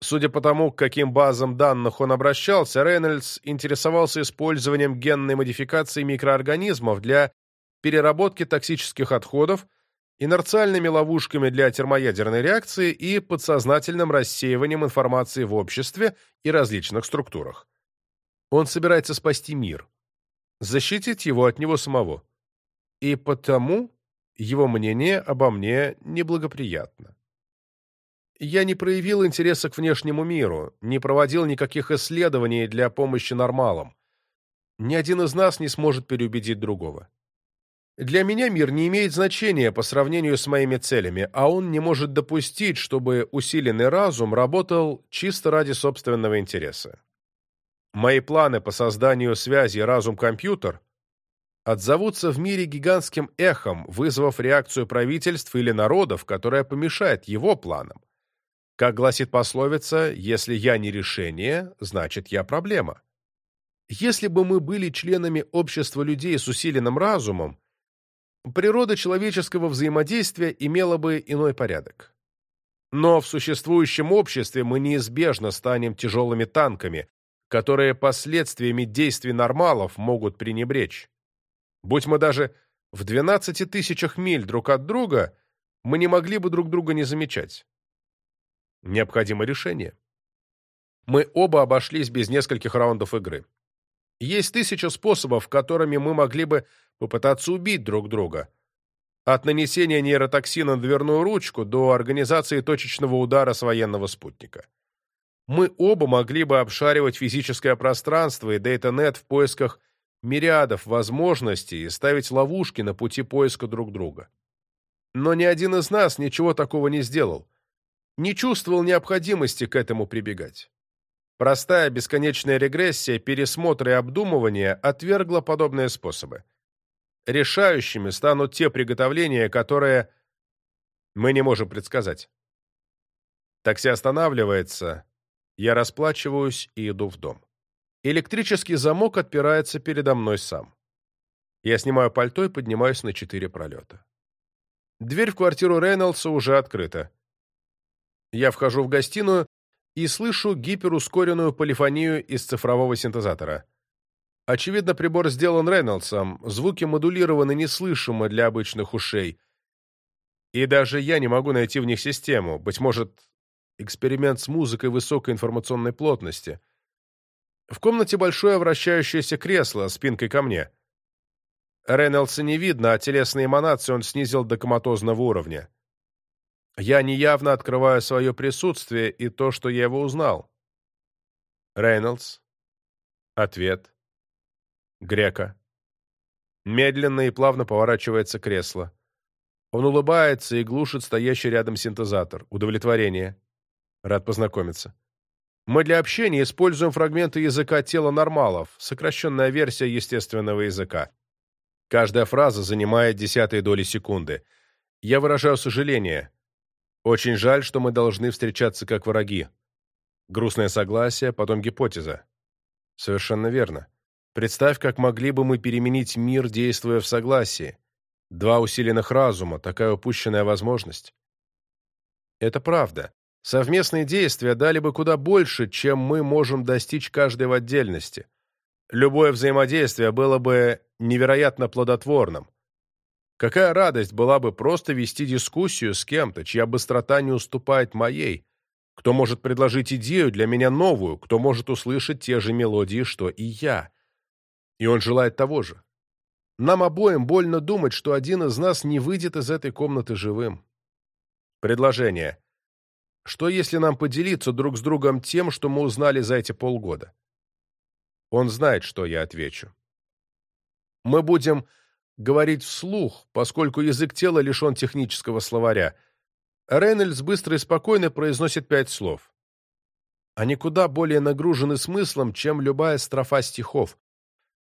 Судя по тому, к каким базам данных он обращался, Рейнольдс интересовался использованием генной модификации микроорганизмов для переработки токсических отходов, инерциальными ловушками для термоядерной реакции и подсознательным рассеиванием информации в обществе и различных структурах. Он собирается спасти мир, защитить его от него самого. И потому его мнение обо мне неблагоприятно я не проявил интереса к внешнему миру, не проводил никаких исследований для помощи нормалам. Ни один из нас не сможет переубедить другого. Для меня мир не имеет значения по сравнению с моими целями, а он не может допустить, чтобы усиленный разум работал чисто ради собственного интереса. Мои планы по созданию связи разум-компьютер отзовутся в мире гигантским эхом, вызвав реакцию правительств или народов, которая помешает его планам. Как гласит пословица, если я не решение, значит я проблема. Если бы мы были членами общества людей с усиленным разумом, природа человеческого взаимодействия имела бы иной порядок. Но в существующем обществе мы неизбежно станем тяжелыми танками, которые последствиями действий нормалов могут пренебречь. Будь мы даже в 12 тысячах миль друг от друга, мы не могли бы друг друга не замечать. Необходимо решение. Мы оба обошлись без нескольких раундов игры. Есть тысяча способов, которыми мы могли бы попытаться убить друг друга. От нанесения нейротоксина на дверную ручку до организации точечного удара с военного спутника. Мы оба могли бы обшаривать физическое пространство и DataNet в поисках мириадов возможностей и ставить ловушки на пути поиска друг друга. Но ни один из нас ничего такого не сделал не чувствовал необходимости к этому прибегать. Простая бесконечная регрессия, пересмотр и обдумывание отвергла подобные способы. Решающими станут те приготовления, которые мы не можем предсказать. Такси останавливается, я расплачиваюсь и иду в дом. Электрический замок отпирается передо мной сам. Я снимаю пальто и поднимаюсь на четыре пролета. Дверь в квартиру Рейнольдса уже открыта. Я вхожу в гостиную и слышу гиперускоренную полифонию из цифрового синтезатора. Очевидно, прибор сделан Рейнольдсом, звуки модулированы неслышимо для обычных ушей. И даже я не могу найти в них систему, быть может, эксперимент с музыкой высокой информационной плотности. В комнате большое вращающееся кресло, спинкой ко мне. Рейнольдса не видно, а телесные эманации он снизил до коматозного уровня. Я неявно открываю свое присутствие и то, что я его узнал. Рейнольдс. Ответ. Грека. Медленно и плавно поворачивается кресло. Он улыбается и глушит стоящий рядом синтезатор. Удовлетворение. Рад познакомиться. Мы для общения используем фрагменты языка тела нормалов, сокращенная версия естественного языка. Каждая фраза занимает десятые доли секунды. Я выражаю сожаление. Очень жаль, что мы должны встречаться как враги. Грустное согласие, потом гипотеза. Совершенно верно. Представь, как могли бы мы переменить мир, действуя в согласии. Два усиленных разума, такая упущенная возможность. Это правда. Совместные действия дали бы куда больше, чем мы можем достичь каждый в отдельности. Любое взаимодействие было бы невероятно плодотворным. Какая радость была бы просто вести дискуссию с кем-то, чья быстрота не уступает моей, кто может предложить идею для меня новую, кто может услышать те же мелодии, что и я. И он желает того же. Нам обоим больно думать, что один из нас не выйдет из этой комнаты живым. Предложение. Что если нам поделиться друг с другом тем, что мы узнали за эти полгода? Он знает, что я отвечу. Мы будем говорить вслух, поскольку язык тела лишен технического словаря. Рейнольдс быстро и спокойно произносит пять слов. Они куда более нагружены смыслом, чем любая строфа стихов.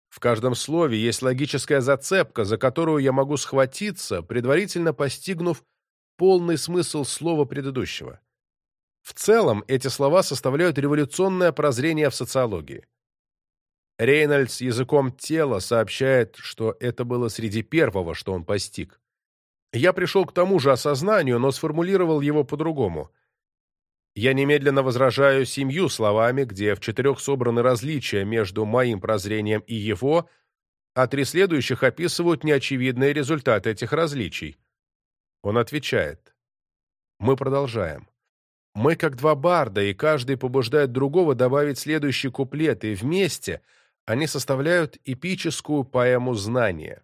В каждом слове есть логическая зацепка, за которую я могу схватиться, предварительно постигнув полный смысл слова предыдущего. В целом, эти слова составляют революционное прозрение в социологии. Рейнольдс языком тела сообщает, что это было среди первого, что он постиг. Я пришел к тому же осознанию, но сформулировал его по-другому. Я немедленно возражаю семью словами, где в четырех собраны различия между моим прозрением и его, а три следующих описывают неочевидные результаты этих различий. Он отвечает. Мы продолжаем. Мы как два барда, и каждый побуждает другого добавить следующий куплет, и вместе они составляют эпическую поэму знания.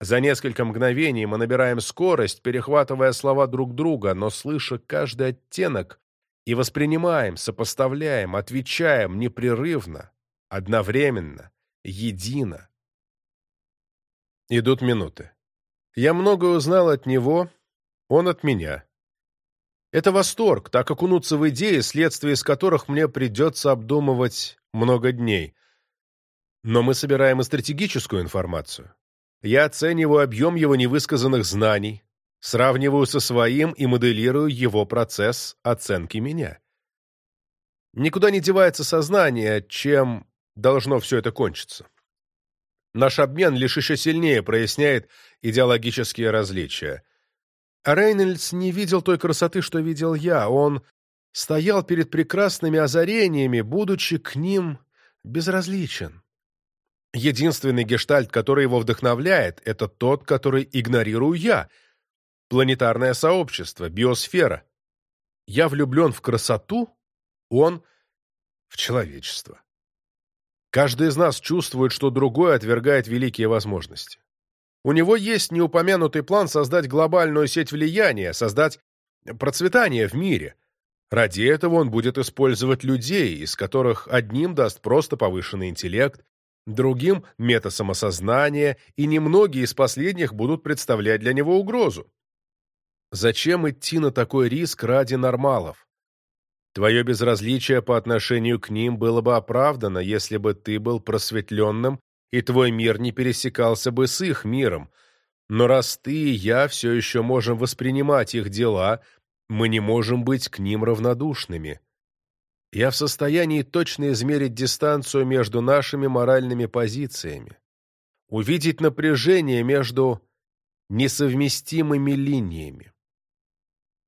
За несколько мгновений мы набираем скорость, перехватывая слова друг друга, но слыша каждый оттенок, и воспринимаем, сопоставляем, отвечаем непрерывно, одновременно, едино. Идут минуты. Я многое узнал от него, он от меня. Это восторг, так окунуться в идеи, следствие из которых мне придется обдумывать много дней. Но мы собираем и стратегическую информацию. Я оцениваю объем его невысказанных знаний, сравниваю со своим и моделирую его процесс оценки меня. Никуда не девается сознание, чем должно все это кончиться. Наш обмен лишь еще сильнее проясняет идеологические различия – Рейнольдс не видел той красоты, что видел я. Он стоял перед прекрасными озарениями, будучи к ним безразличен. Единственный гештальт, который его вдохновляет, это тот, который игнорирую я. Планетарное сообщество, биосфера. Я влюблен в красоту, он — в человечество. Каждый из нас чувствует, что другой отвергает великие возможности. У него есть неупомянутый план создать глобальную сеть влияния, создать процветание в мире. Ради этого он будет использовать людей, из которых одним даст просто повышенный интеллект, другим — метасамосознание, и немногие из последних будут представлять для него угрозу. Зачем идти на такой риск ради нормалов? Твое безразличие по отношению к ним было бы оправдано, если бы ты был просветленным и твой мир не пересекался бы с их миром. Но раз ты и я все еще можем воспринимать их дела, мы не можем быть к ним равнодушными. Я в состоянии точно измерить дистанцию между нашими моральными позициями, увидеть напряжение между несовместимыми линиями.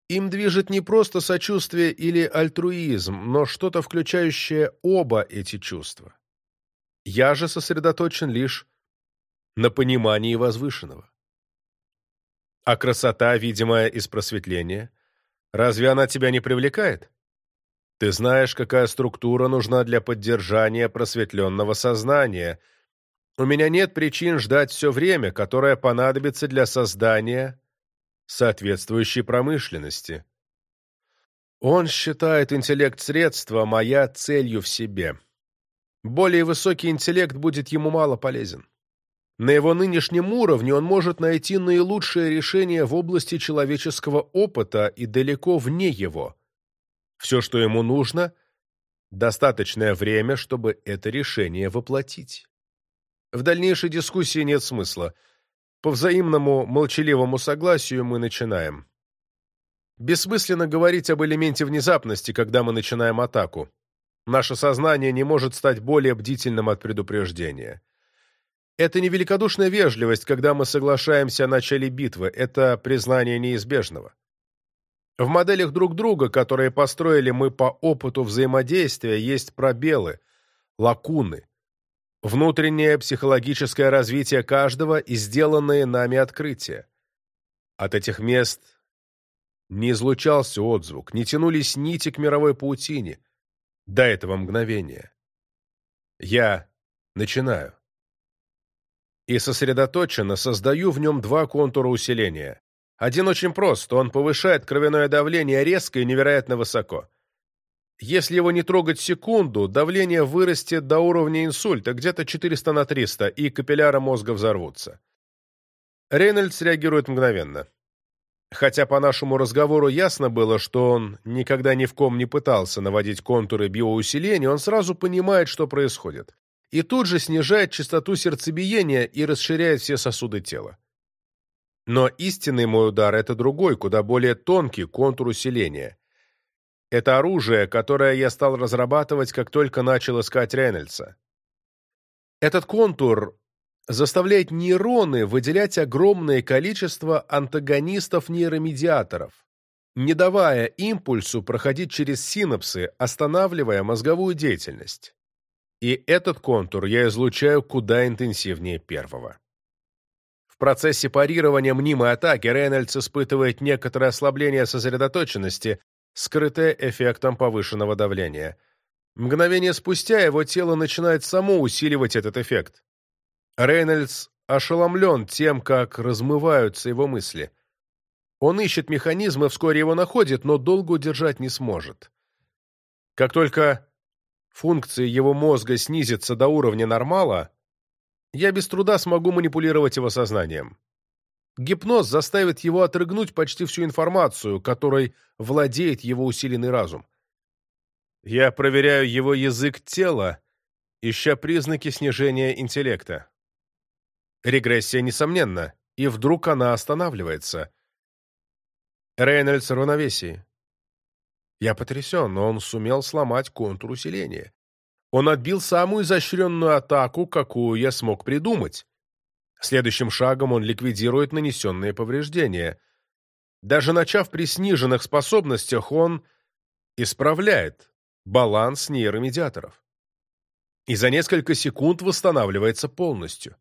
Им движет не просто сочувствие или альтруизм, но что-то, включающее оба эти чувства. Я же сосредоточен лишь на понимании возвышенного. А красота, видимая из просветления, разве она тебя не привлекает? Ты знаешь, какая структура нужна для поддержания просветленного сознания. У меня нет причин ждать все время, которое понадобится для создания соответствующей промышленности. Он считает интеллект средства, моя целью в себе. Более высокий интеллект будет ему мало полезен. На его нынешнем уровне он может найти наилучшее решение в области человеческого опыта и далеко вне его. Все, что ему нужно – достаточное время, чтобы это решение воплотить. В дальнейшей дискуссии нет смысла. По взаимному молчаливому согласию мы начинаем. Бессмысленно говорить об элементе внезапности, когда мы начинаем атаку. Наше сознание не может стать более бдительным от предупреждения. Это не великодушная вежливость, когда мы соглашаемся о начале битвы, это признание неизбежного. В моделях друг друга, которые построили мы по опыту взаимодействия, есть пробелы, лакуны, внутреннее психологическое развитие каждого и сделанные нами открытия. От этих мест не излучался отзвук, не тянулись нити к мировой паутине до этого мгновения. Я начинаю и сосредоточенно создаю в нем два контура усиления. Один очень прост, он повышает кровяное давление резко и невероятно высоко. Если его не трогать секунду, давление вырастет до уровня инсульта, где-то 400 на 300, и капилляры мозга взорвутся. Рейнольдс реагирует мгновенно. Хотя по нашему разговору ясно было, что он никогда ни в ком не пытался наводить контуры биоусиления, он сразу понимает, что происходит и тут же снижает частоту сердцебиения и расширяет все сосуды тела. Но истинный мой удар – это другой, куда более тонкий контур усиления. Это оружие, которое я стал разрабатывать, как только начал искать Рейнольдса. Этот контур заставляет нейроны выделять огромное количество антагонистов-нейромедиаторов, не давая импульсу проходить через синапсы, останавливая мозговую деятельность. И этот контур я излучаю куда интенсивнее первого. В процессе парирования мнимой атаки Рейнольдс испытывает некоторое ослабление сосредоточенности, скрытое эффектом повышенного давления. Мгновение спустя его тело начинает само усиливать этот эффект. Рейнольдс ошеломлен тем, как размываются его мысли. Он ищет механизм и вскоре его находит, но долго удержать не сможет. Как только функции его мозга снизятся до уровня нормала, я без труда смогу манипулировать его сознанием. Гипноз заставит его отрыгнуть почти всю информацию, которой владеет его усиленный разум. Я проверяю его язык тела, ища признаки снижения интеллекта. Регрессия несомненна, и вдруг она останавливается. Рейнольдс равновесие. Я потрясен, но он сумел сломать контур усиления. Он отбил самую изощренную атаку, какую я смог придумать. Следующим шагом он ликвидирует нанесенные повреждения. Даже начав при сниженных способностях, он исправляет баланс нейромедиаторов. И за несколько секунд восстанавливается полностью.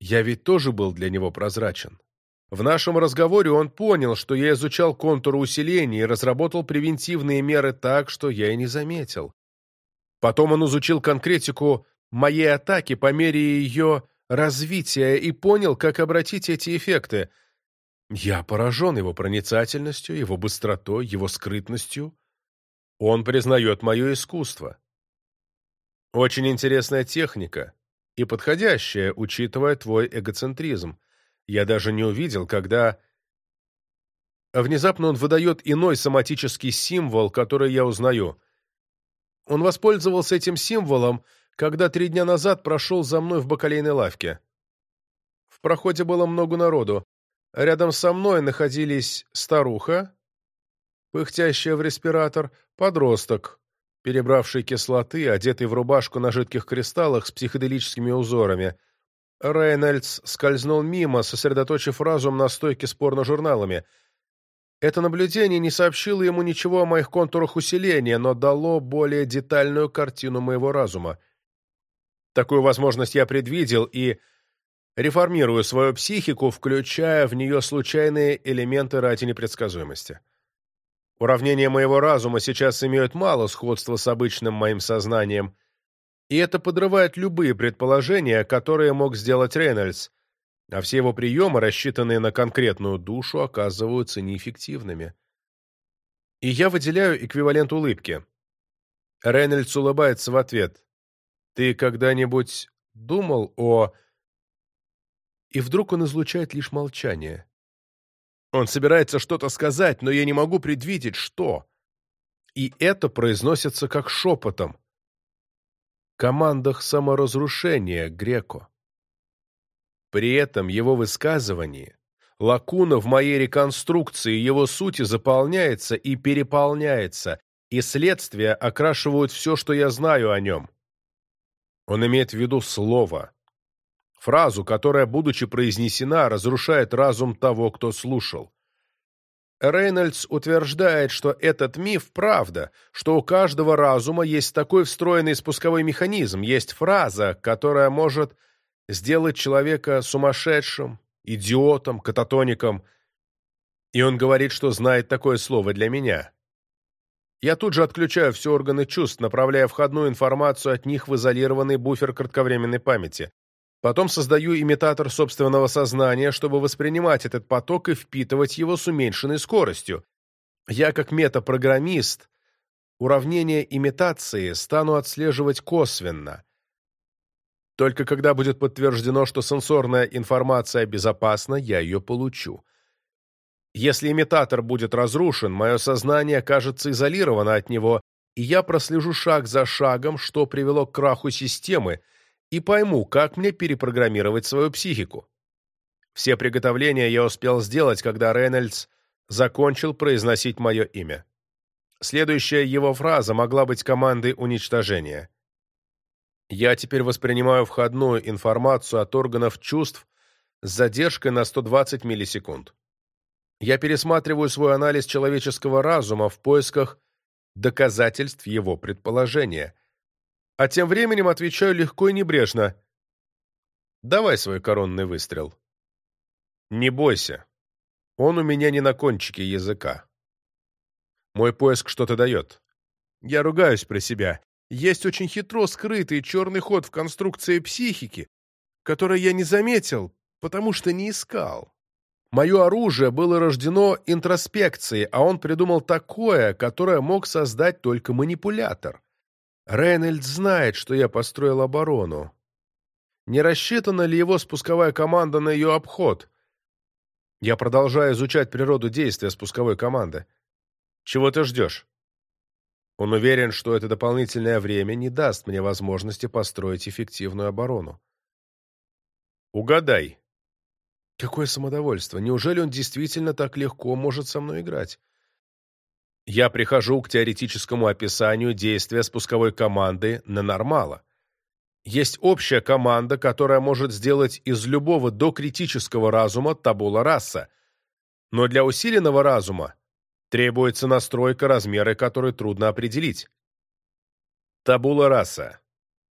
Я ведь тоже был для него прозрачен. В нашем разговоре он понял, что я изучал контуры усиления и разработал превентивные меры так, что я и не заметил. Потом он изучил конкретику моей атаки по мере ее развития и понял, как обратить эти эффекты. Я поражен его проницательностью, его быстротой, его скрытностью. Он признает мое искусство. Очень интересная техника и подходящая, учитывая твой эгоцентризм. Я даже не увидел, когда... Внезапно он выдает иной соматический символ, который я узнаю. Он воспользовался этим символом, когда три дня назад прошел за мной в бакалейной лавке. В проходе было много народу. Рядом со мной находились старуха, пыхтящая в респиратор, подросток, перебравший кислоты, одетый в рубашку на жидких кристаллах с психоделическими узорами — Рейнольдс скользнул мимо, сосредоточив разум на стойке с порно-журналами. Это наблюдение не сообщило ему ничего о моих контурах усиления, но дало более детальную картину моего разума. Такую возможность я предвидел и реформирую свою психику, включая в нее случайные элементы ради непредсказуемости. Уравнения моего разума сейчас имеют мало сходства с обычным моим сознанием, и это подрывает любые предположения, которые мог сделать Рейнольдс, а все его приемы, рассчитанные на конкретную душу, оказываются неэффективными. И я выделяю эквивалент улыбки. Рейнольдс улыбается в ответ. «Ты когда-нибудь думал о...» и вдруг он излучает лишь молчание. Он собирается что-то сказать, но я не могу предвидеть, что. И это произносится как шепотом. Командах саморазрушения Греко. При этом его высказывание, лакуна в моей реконструкции его сути заполняется и переполняется, и следствия окрашивают все, что я знаю о нем. Он имеет в виду слово, фразу, которая, будучи произнесена, разрушает разум того, кто слушал. Рейнольдс утверждает, что этот миф – правда, что у каждого разума есть такой встроенный спусковой механизм, есть фраза, которая может сделать человека сумасшедшим, идиотом, кататоником. И он говорит, что знает такое слово для меня. Я тут же отключаю все органы чувств, направляя входную информацию от них в изолированный буфер кратковременной памяти. Потом создаю имитатор собственного сознания, чтобы воспринимать этот поток и впитывать его с уменьшенной скоростью. Я, как метапрограммист, уравнение имитации стану отслеживать косвенно. Только когда будет подтверждено, что сенсорная информация безопасна, я ее получу. Если имитатор будет разрушен, мое сознание окажется изолировано от него, и я прослежу шаг за шагом, что привело к краху системы, и пойму, как мне перепрограммировать свою психику. Все приготовления я успел сделать, когда Рейнольдс закончил произносить мое имя. Следующая его фраза могла быть командой уничтожения. Я теперь воспринимаю входную информацию от органов чувств с задержкой на 120 миллисекунд. Я пересматриваю свой анализ человеческого разума в поисках доказательств его предположения – а тем временем отвечаю легко и небрежно. «Давай свой коронный выстрел». «Не бойся. Он у меня не на кончике языка». Мой поиск что-то дает. Я ругаюсь про себя. Есть очень хитро скрытый черный ход в конструкции психики, который я не заметил, потому что не искал. Мое оружие было рождено интроспекцией, а он придумал такое, которое мог создать только манипулятор. Рейнольд знает, что я построил оборону. Не рассчитана ли его спусковая команда на ее обход? Я продолжаю изучать природу действия спусковой команды. Чего ты ждешь? Он уверен, что это дополнительное время не даст мне возможности построить эффективную оборону. Угадай. Какое самодовольство. Неужели он действительно так легко может со мной играть? я прихожу к теоретическому описанию действия спусковой команды на нормала. Есть общая команда, которая может сделать из любого докритического разума табула раса, но для усиленного разума требуется настройка, размеры которой трудно определить. Табула раса.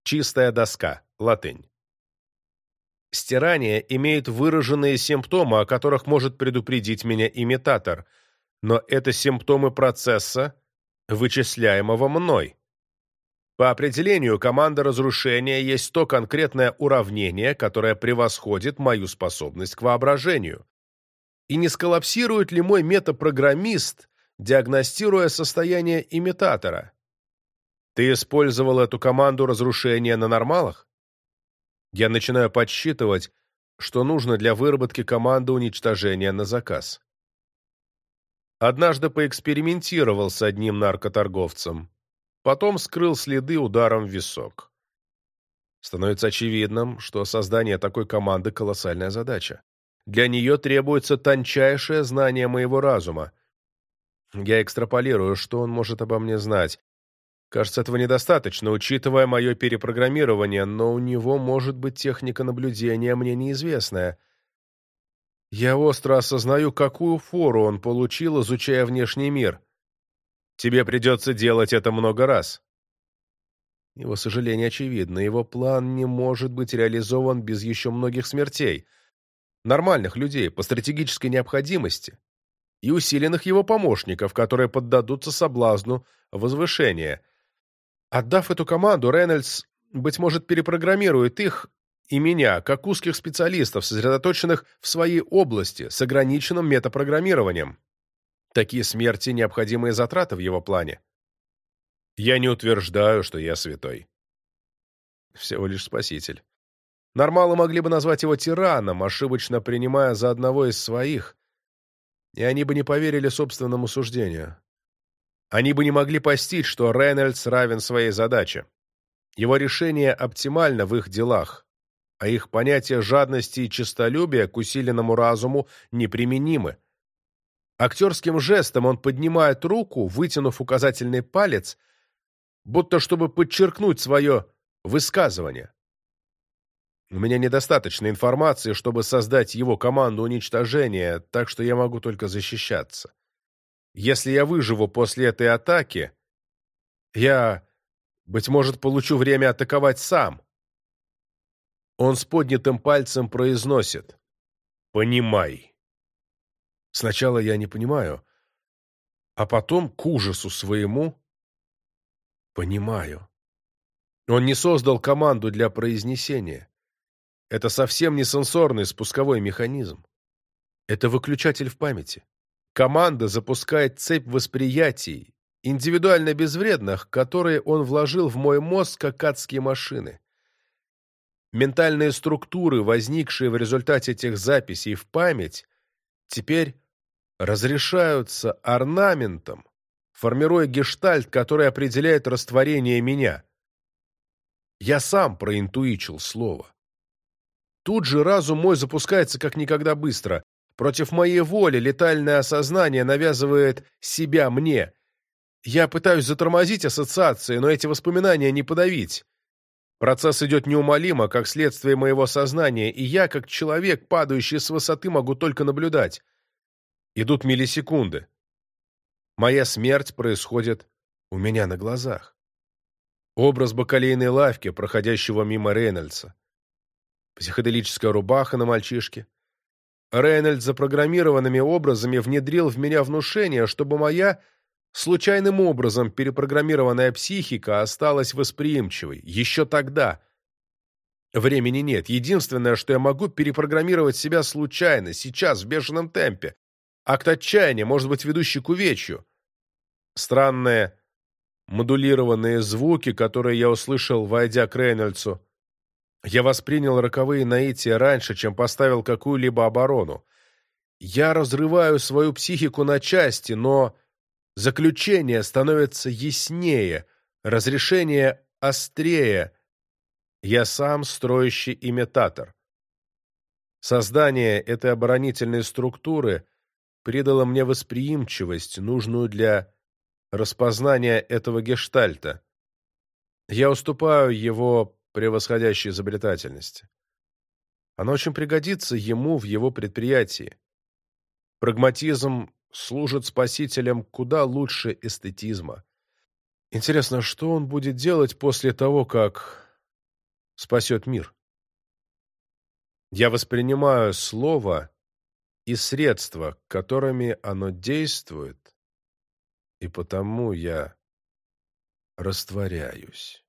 Чистая доска. Латынь. Стирание имеет выраженные симптомы, о которых может предупредить меня имитатор – но это симптомы процесса, вычисляемого мной. По определению, команда разрушения есть то конкретное уравнение, которое превосходит мою способность к воображению. И не сколлапсирует ли мой метапрограммист, диагностируя состояние имитатора? Ты использовал эту команду разрушения на нормалах? Я начинаю подсчитывать, что нужно для выработки команды уничтожения на заказ. Однажды поэкспериментировал с одним наркоторговцем. Потом скрыл следы ударом в висок. Становится очевидным, что создание такой команды – колоссальная задача. Для нее требуется тончайшее знание моего разума. Я экстраполирую, что он может обо мне знать. Кажется, этого недостаточно, учитывая мое перепрограммирование, но у него может быть техника наблюдения, мне неизвестная – я остро осознаю, какую фору он получил, изучая внешний мир. Тебе придется делать это много раз. Его сожаление очевидно. Его план не может быть реализован без еще многих смертей. Нормальных людей, по стратегической необходимости. И усиленных его помощников, которые поддадутся соблазну возвышения. Отдав эту команду, Рейнольдс, быть может, перепрограммирует их, и меня, как узких специалистов, сосредоточенных в своей области, с ограниченным метапрограммированием. Такие смерти – необходимые затраты в его плане. Я не утверждаю, что я святой. Всего лишь спаситель. Нормалы могли бы назвать его тираном, ошибочно принимая за одного из своих, и они бы не поверили собственному суждению. Они бы не могли постичь, что Рейнольдс равен своей задаче. Его решение оптимально в их делах, а их понятия жадности и честолюбия к усиленному разуму неприменимы. Актерским жестом он поднимает руку, вытянув указательный палец, будто чтобы подчеркнуть свое высказывание. У меня недостаточно информации, чтобы создать его команду уничтожения, так что я могу только защищаться. Если я выживу после этой атаки, я, быть может, получу время атаковать сам. Он с поднятым пальцем произносит «Понимай». Сначала я не понимаю, а потом, к ужасу своему, понимаю. Он не создал команду для произнесения. Это совсем не сенсорный спусковой механизм. Это выключатель в памяти. Команда запускает цепь восприятий, индивидуально безвредных, которые он вложил в мой мозг, как адские машины. Ментальные структуры, возникшие в результате этих записей в память, теперь разрешаются орнаментом, формируя гештальт, который определяет растворение меня. Я сам проинтуичил слово. Тут же разум мой запускается как никогда быстро. Против моей воли летальное осознание навязывает себя мне. Я пытаюсь затормозить ассоциации, но эти воспоминания не подавить. Процесс идет неумолимо, как следствие моего сознания, и я, как человек, падающий с высоты, могу только наблюдать. Идут миллисекунды. Моя смерть происходит у меня на глазах. Образ бакалейной лавки, проходящего мимо Рейнольдса психоделическая рубаха на мальчишке. Рейнольд запрограммированными образами внедрил в меня внушение, чтобы моя случайным образом перепрограммированная психика осталась восприимчивой. Еще тогда. Времени нет. Единственное, что я могу, перепрограммировать себя случайно, сейчас, в бешеном темпе. Акт отчаяния, может быть, ведущий к увечью. Странные модулированные звуки, которые я услышал, войдя к Рейнольдсу, я воспринял роковые наития раньше, чем поставил какую-либо оборону. Я разрываю свою психику на части, но заключение становится яснее, разрешение острее. Я сам строящий имитатор. Создание этой оборонительной структуры придало мне восприимчивость, нужную для распознания этого гештальта. Я уступаю его превосходящей изобретательности. Она очень пригодится ему в его предприятии. Прагматизм служит спасителем куда лучше эстетизма. Интересно, что он будет делать после того, как спасет мир? Я воспринимаю слово и средства, которыми оно действует, и потому я растворяюсь.